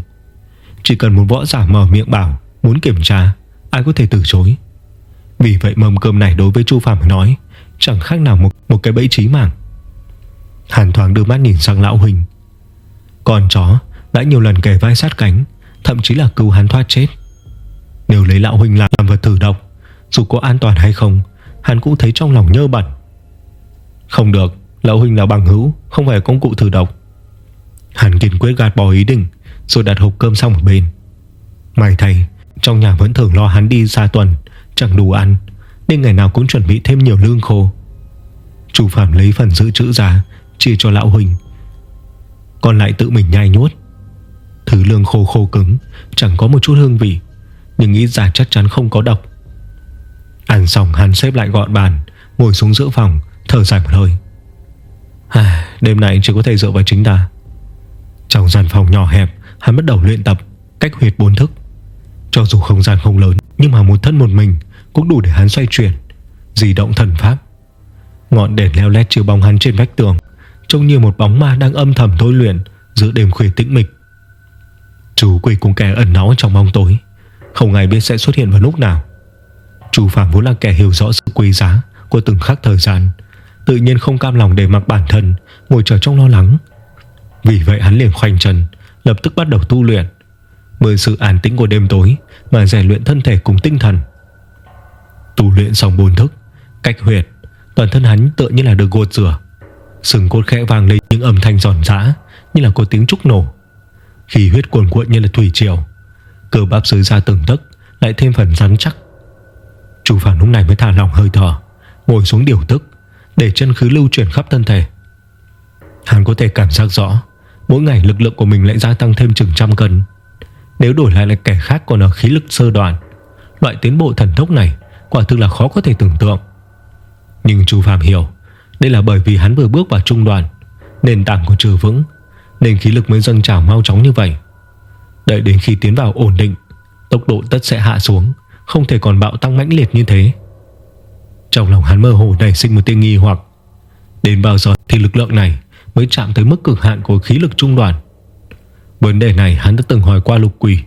Chỉ cần một võ giả mở miệng bảo Muốn kiểm tra Ai có thể từ chối. Vì vậy mâm cơm này đối với Chu Phạm nói Chẳng khác nào một, một cái bẫy trí mạng. Hàn thoáng đưa mắt nhìn sang lão huynh Con chó đã nhiều lần kề vai sát cánh Thậm chí là cứu hắn thoát chết. Nếu lấy lão huynh làm vật thử độc. Dù có an toàn hay không, Hắn cũng thấy trong lòng nhơ bẩn. Không được, Lão huynh là bằng hữu, Không phải công cụ thử độc. Hắn kiên quyết gạt bỏ ý định, Rồi đặt hộp cơm xong một bên. May thay, Trong nhà vẫn thường lo hắn đi xa tuần, Chẳng đủ ăn, Nên ngày nào cũng chuẩn bị thêm nhiều lương khô. Chủ phạm lấy phần giữ chữ ra, Chia cho lão huynh. Còn lại tự mình nhai nhuốt Thứ lương khô khô cứng, Chẳng có một chút hương vị. Nhưng nghĩ ra chắc chắn không có độc. Ăn xong hắn xếp lại gọn bàn Ngồi xuống giữa phòng Thở dài một hơi. À, Đêm nay chỉ có thể dựa vào chính ta. Trong gian phòng nhỏ hẹp Hắn bắt đầu luyện tập Cách huyệt bốn thức. Cho dù không gian không lớn Nhưng mà một thân một mình Cũng đủ để hắn xoay chuyển Di động thần pháp. Ngọn đèn leo lét chiếu bóng hắn trên vách tường Trông như một bóng ma đang âm thầm thôi luyện Giữa đêm khuya tĩnh mịch. Chú quỷ cùng kẻ ẩn náu trong bóng tối. Không ai biết sẽ xuất hiện vào lúc nào. Chú Phạm vốn là kẻ hiểu rõ sự quý giá Của từng khắc thời gian, Tự nhiên không cam lòng để mặc bản thân, Ngồi chờ trong lo lắng. Vì vậy hắn liền khoanh chân, Lập tức bắt đầu tu luyện Bởi sự an tĩnh của đêm tối Mà rèn luyện thân thể cùng tinh thần. Tu luyện xong bốn thức, Cách huyệt, Toàn thân hắn tự như là được gột rửa. Sừng cốt khẽ vang lên những âm thanh giòn giã Như là có tiếng trúc nổ. Khi huyết cuồn cuộn như là thủy triều Cơ bắp dưới ra từng tấc, Lại thêm phần rắn chắc. Chu Phạm lúc này mới thả lòng hơi thở, Ngồi xuống điều tức, Để chân khứ lưu chuyển khắp thân thể. Hắn có thể cảm giác rõ, Mỗi ngày lực lượng của mình lại gia tăng thêm chừng trăm cân. Nếu đổi lại là kẻ khác còn ở khí lực sơ đoạn, Loại tiến bộ thần tốc này Quả thực là khó có thể tưởng tượng. Nhưng Chu Phạm hiểu, Đây là bởi vì hắn vừa bước vào trung đoàn Nền tảng của trừ vững, Nên khí lực mới dâng trào mau chóng như vậy. Đợi đến khi tiến vào ổn định Tốc độ tất sẽ hạ xuống Không thể còn bạo tăng mãnh liệt như thế. Trong lòng hắn mơ hồ nảy sinh một tia nghi hoặc. Đến bao giờ thì lực lượng này Mới chạm tới mức cực hạn của khí lực trung đoàn? Vấn đề này hắn đã từng hỏi qua lục quỷ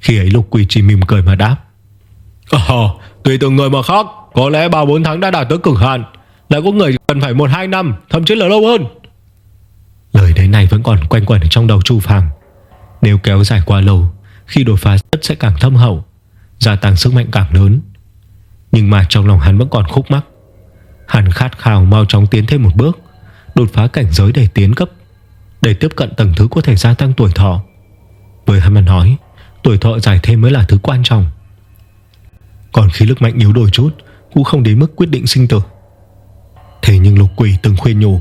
Khi ấy lục quỷ chỉ mỉm cười mà đáp. Ờ, tùy từng người mà khác Có lẽ 3-4 tháng đã đạt tới cực hạn Lại có người cần phải 1-2 năm Thậm chí là lâu hơn. Lời đấy này vẫn còn quanh quẩn trong đầu Chu Phàm nếu kéo dài quá lâu, Khi đột phá tất sẽ càng thâm hậu, Gia tăng sức mạnh càng lớn. Nhưng mà trong lòng hắn vẫn còn khúc mắc. Hắn khát khao mau chóng tiến thêm một bước, Đột phá cảnh giới để tiến cấp, Để tiếp cận tầng thứ có thể gia tăng tuổi thọ. Với hắn mà nói, Tuổi thọ dài thêm mới là thứ quan trọng. Còn khí lực mạnh yếu đôi chút, Cũng không đến mức quyết định sinh tử. Thế nhưng lục quỷ từng khuyên nhủ,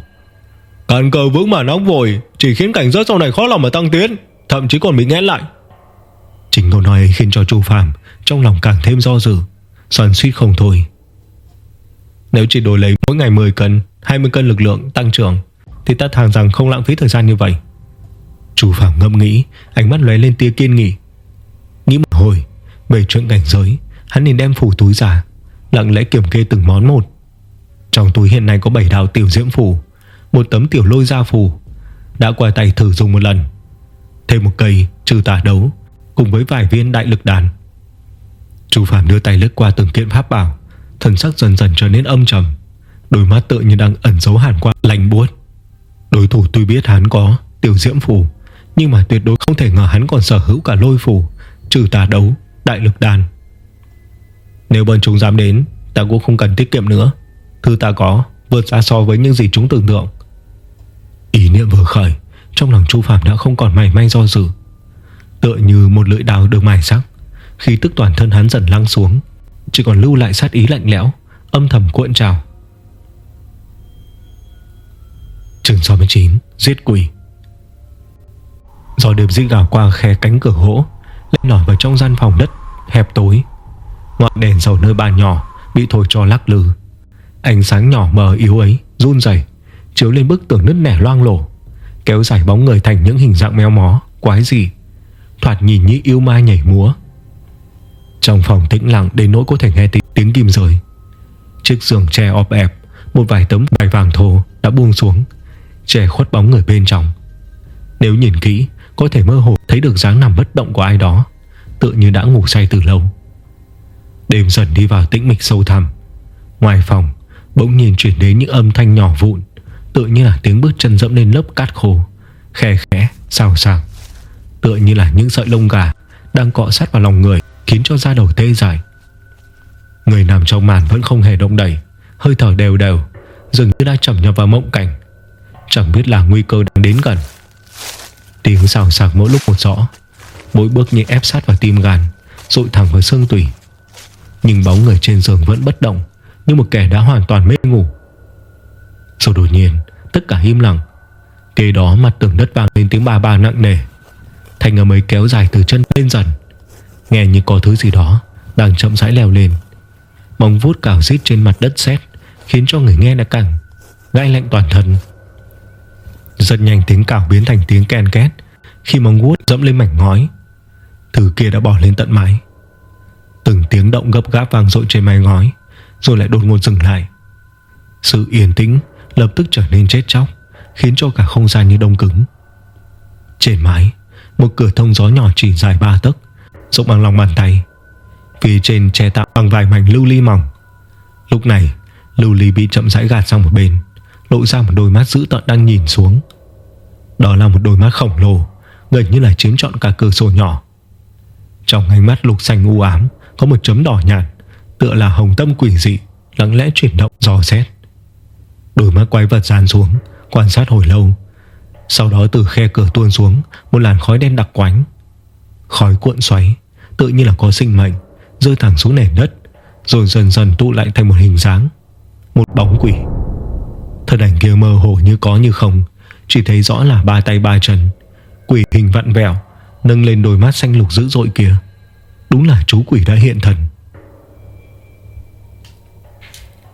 Càn cờ vững mà nóng vội, Chỉ khiến cảnh giới sau này khó lòng mà tăng tiến. Thậm chí còn bị nghẽn lại. Chính câu nói ấy khiến cho chu Phạm Trong lòng càng thêm do dự Xoắn suýt không thôi. Nếu chỉ đổi lấy mỗi ngày 10 cân 20 cân lực lượng tăng trưởng Thì ta thẳng rằng không lãng phí thời gian như vậy. Chu Phạm ngẫm nghĩ Ánh mắt lóe lên tia kiên nghị. Nghĩ một hồi Về chuyện cảnh giới Hắn liền đem phủ túi giả, Lặng lẽ kiểm kê từng món một. Trong túi hiện nay có 7 đào tiểu diễm phủ Một tấm tiểu lôi gia phủ Đã qua tay thử dùng một lần. Thêm một cây trừ tà đấu Cùng với vài viên đại lực đàn. Chu Phạm đưa tay lướt qua từng kiện pháp bảo Thần sắc dần dần trở nên âm trầm Đôi mắt tự như đang ẩn giấu hàn quang lạnh buốt. Đối thủ tuy biết hắn có Tiểu diễm phủ Nhưng mà tuyệt đối không thể ngờ hắn còn sở hữu cả lôi phủ Trừ tà đấu, đại lực đàn. Nếu bọn chúng dám đến Ta cũng không cần tiết kiệm nữa. Thứ ta có vượt ra so với những gì chúng tưởng tượng. Ý niệm vừa khởi trong lòng Chu Phạm đã không còn mảy may do dự. Tựa như một lưỡi đào được mài sắc khí tức toàn thân hắn dần lăng xuống, Chỉ còn lưu lại sát ý lạnh lẽo, Âm thầm cuộn trào. Trường 69 Giết quỷ. Gió đêm dĩ gào qua khe cánh cửa gỗ Lên nổi vào trong gian phòng đất, Hẹp tối. Ngọn đèn dầu nơi bàn nhỏ Bị thổi cho lắc lư. Ánh sáng nhỏ mờ yếu ấy, run dày Chiếu lên bức tường nứt nẻ loang lổ. Kéo dài bóng người thành những hình dạng méo mó Quái gì Thoạt nhìn như yêu ma nhảy múa. Trong phòng tĩnh lặng đến nỗi có thể nghe tiếng, tiếng kim rời Chiếc giường tre ọp ẹp Một vài tấm bài vàng thô đã buông xuống Che khuất bóng người bên trong. Nếu nhìn kỹ Có thể mơ hồ thấy được dáng nằm bất động của ai đó Tựa như đã ngủ say từ lâu. Đêm dần đi vào tĩnh mịch sâu thẳm. Ngoài phòng Bỗng nhiên chuyển đến những âm thanh nhỏ vụn. Tựa như là tiếng bước chân dẫm lên lớp cát khô Khe khẽ, xào xạc Tựa như là những sợi lông gà Đang cọ sát vào lòng người Khiến cho da đầu tê dại. Người nằm trong màn vẫn không hề động đẩy Hơi thở đều đều Dường như đã chậm nhập vào mộng cảnh. Chẳng biết là nguy cơ đang đến gần. Tiếng xào xạc mỗi lúc một rõ Mỗi bước như ép sát vào tim gan rụi thẳng vào xương tủy. Nhưng bóng người trên giường vẫn bất động Như một kẻ đã hoàn toàn mê ngủ. Rồi đột nhiên Tất cả im lặng. Kế đó mặt tường đất vàng lên tiếng ba ba nặng nề. Thành âm ấy kéo dài từ chân lên dần. Nghe như có thứ gì đó Đang chậm rãi leo lên. Móng vuốt cào rít trên mặt đất sét Khiến cho người nghe đã cẳng Gai lạnh toàn thân. Rất nhanh tiếng cào biến thành tiếng ken két Khi móng vuốt dẫm lên mảnh ngói. Thứ kia đã bỏ lên tận mái. Từng tiếng động gấp gáp vang dội trên mái ngói, Rồi lại đột ngột dừng lại. Sự yên tĩnh lập tức trở nên chết chóc, Khiến cho cả không gian như đông cứng. Trên mái Một cửa thông gió nhỏ chỉ dài ba tấc, Rộng bằng lòng bàn tay. Phía trên che tạm bằng vài mảnh lưu ly mỏng. Lúc này, Lưu ly bị chậm rãi gạt sang một bên, Lộ ra một đôi mắt dữ tợn đang nhìn xuống. Đó là một đôi mắt khổng lồ, Gần như là chiếm trọn cả cửa sổ nhỏ. Trong ánh mắt lục xanh u ám, Có một chấm đỏ nhạt, Tựa là hồng tâm quỷ dị, Lặng lẽ chuyển động, dò xét. Đôi mắt quay vật dàn xuống, Quan sát hồi lâu. Sau đó từ khe cửa tuôn xuống, Một làn khói đen đặc quánh. Khói cuộn xoáy, Tự như là có sinh mệnh, Rơi thẳng xuống nền đất, Rồi dần dần tụ lại thành một hình dáng, Một bóng quỷ. Thân ảnh kia mơ hồ như có như không, Chỉ thấy rõ là ba tay ba chân. Quỷ hình vặn vẹo, Nâng lên đôi mắt xanh lục dữ dội kia. Đúng là chú quỷ đã hiện thần.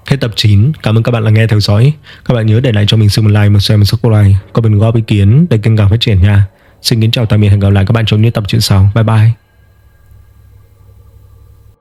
Hết tập 9 Cảm ơn các bạn đã nghe theo dõi. Các bạn nhớ để lại cho mình sự một like, một share, một subscribe. Có bình góp ý kiến để kênh càng phát triển nha. Xin kính chào tạm biệt. Hẹn gặp lại các bạn trong những tập truyện sau. Bye bye.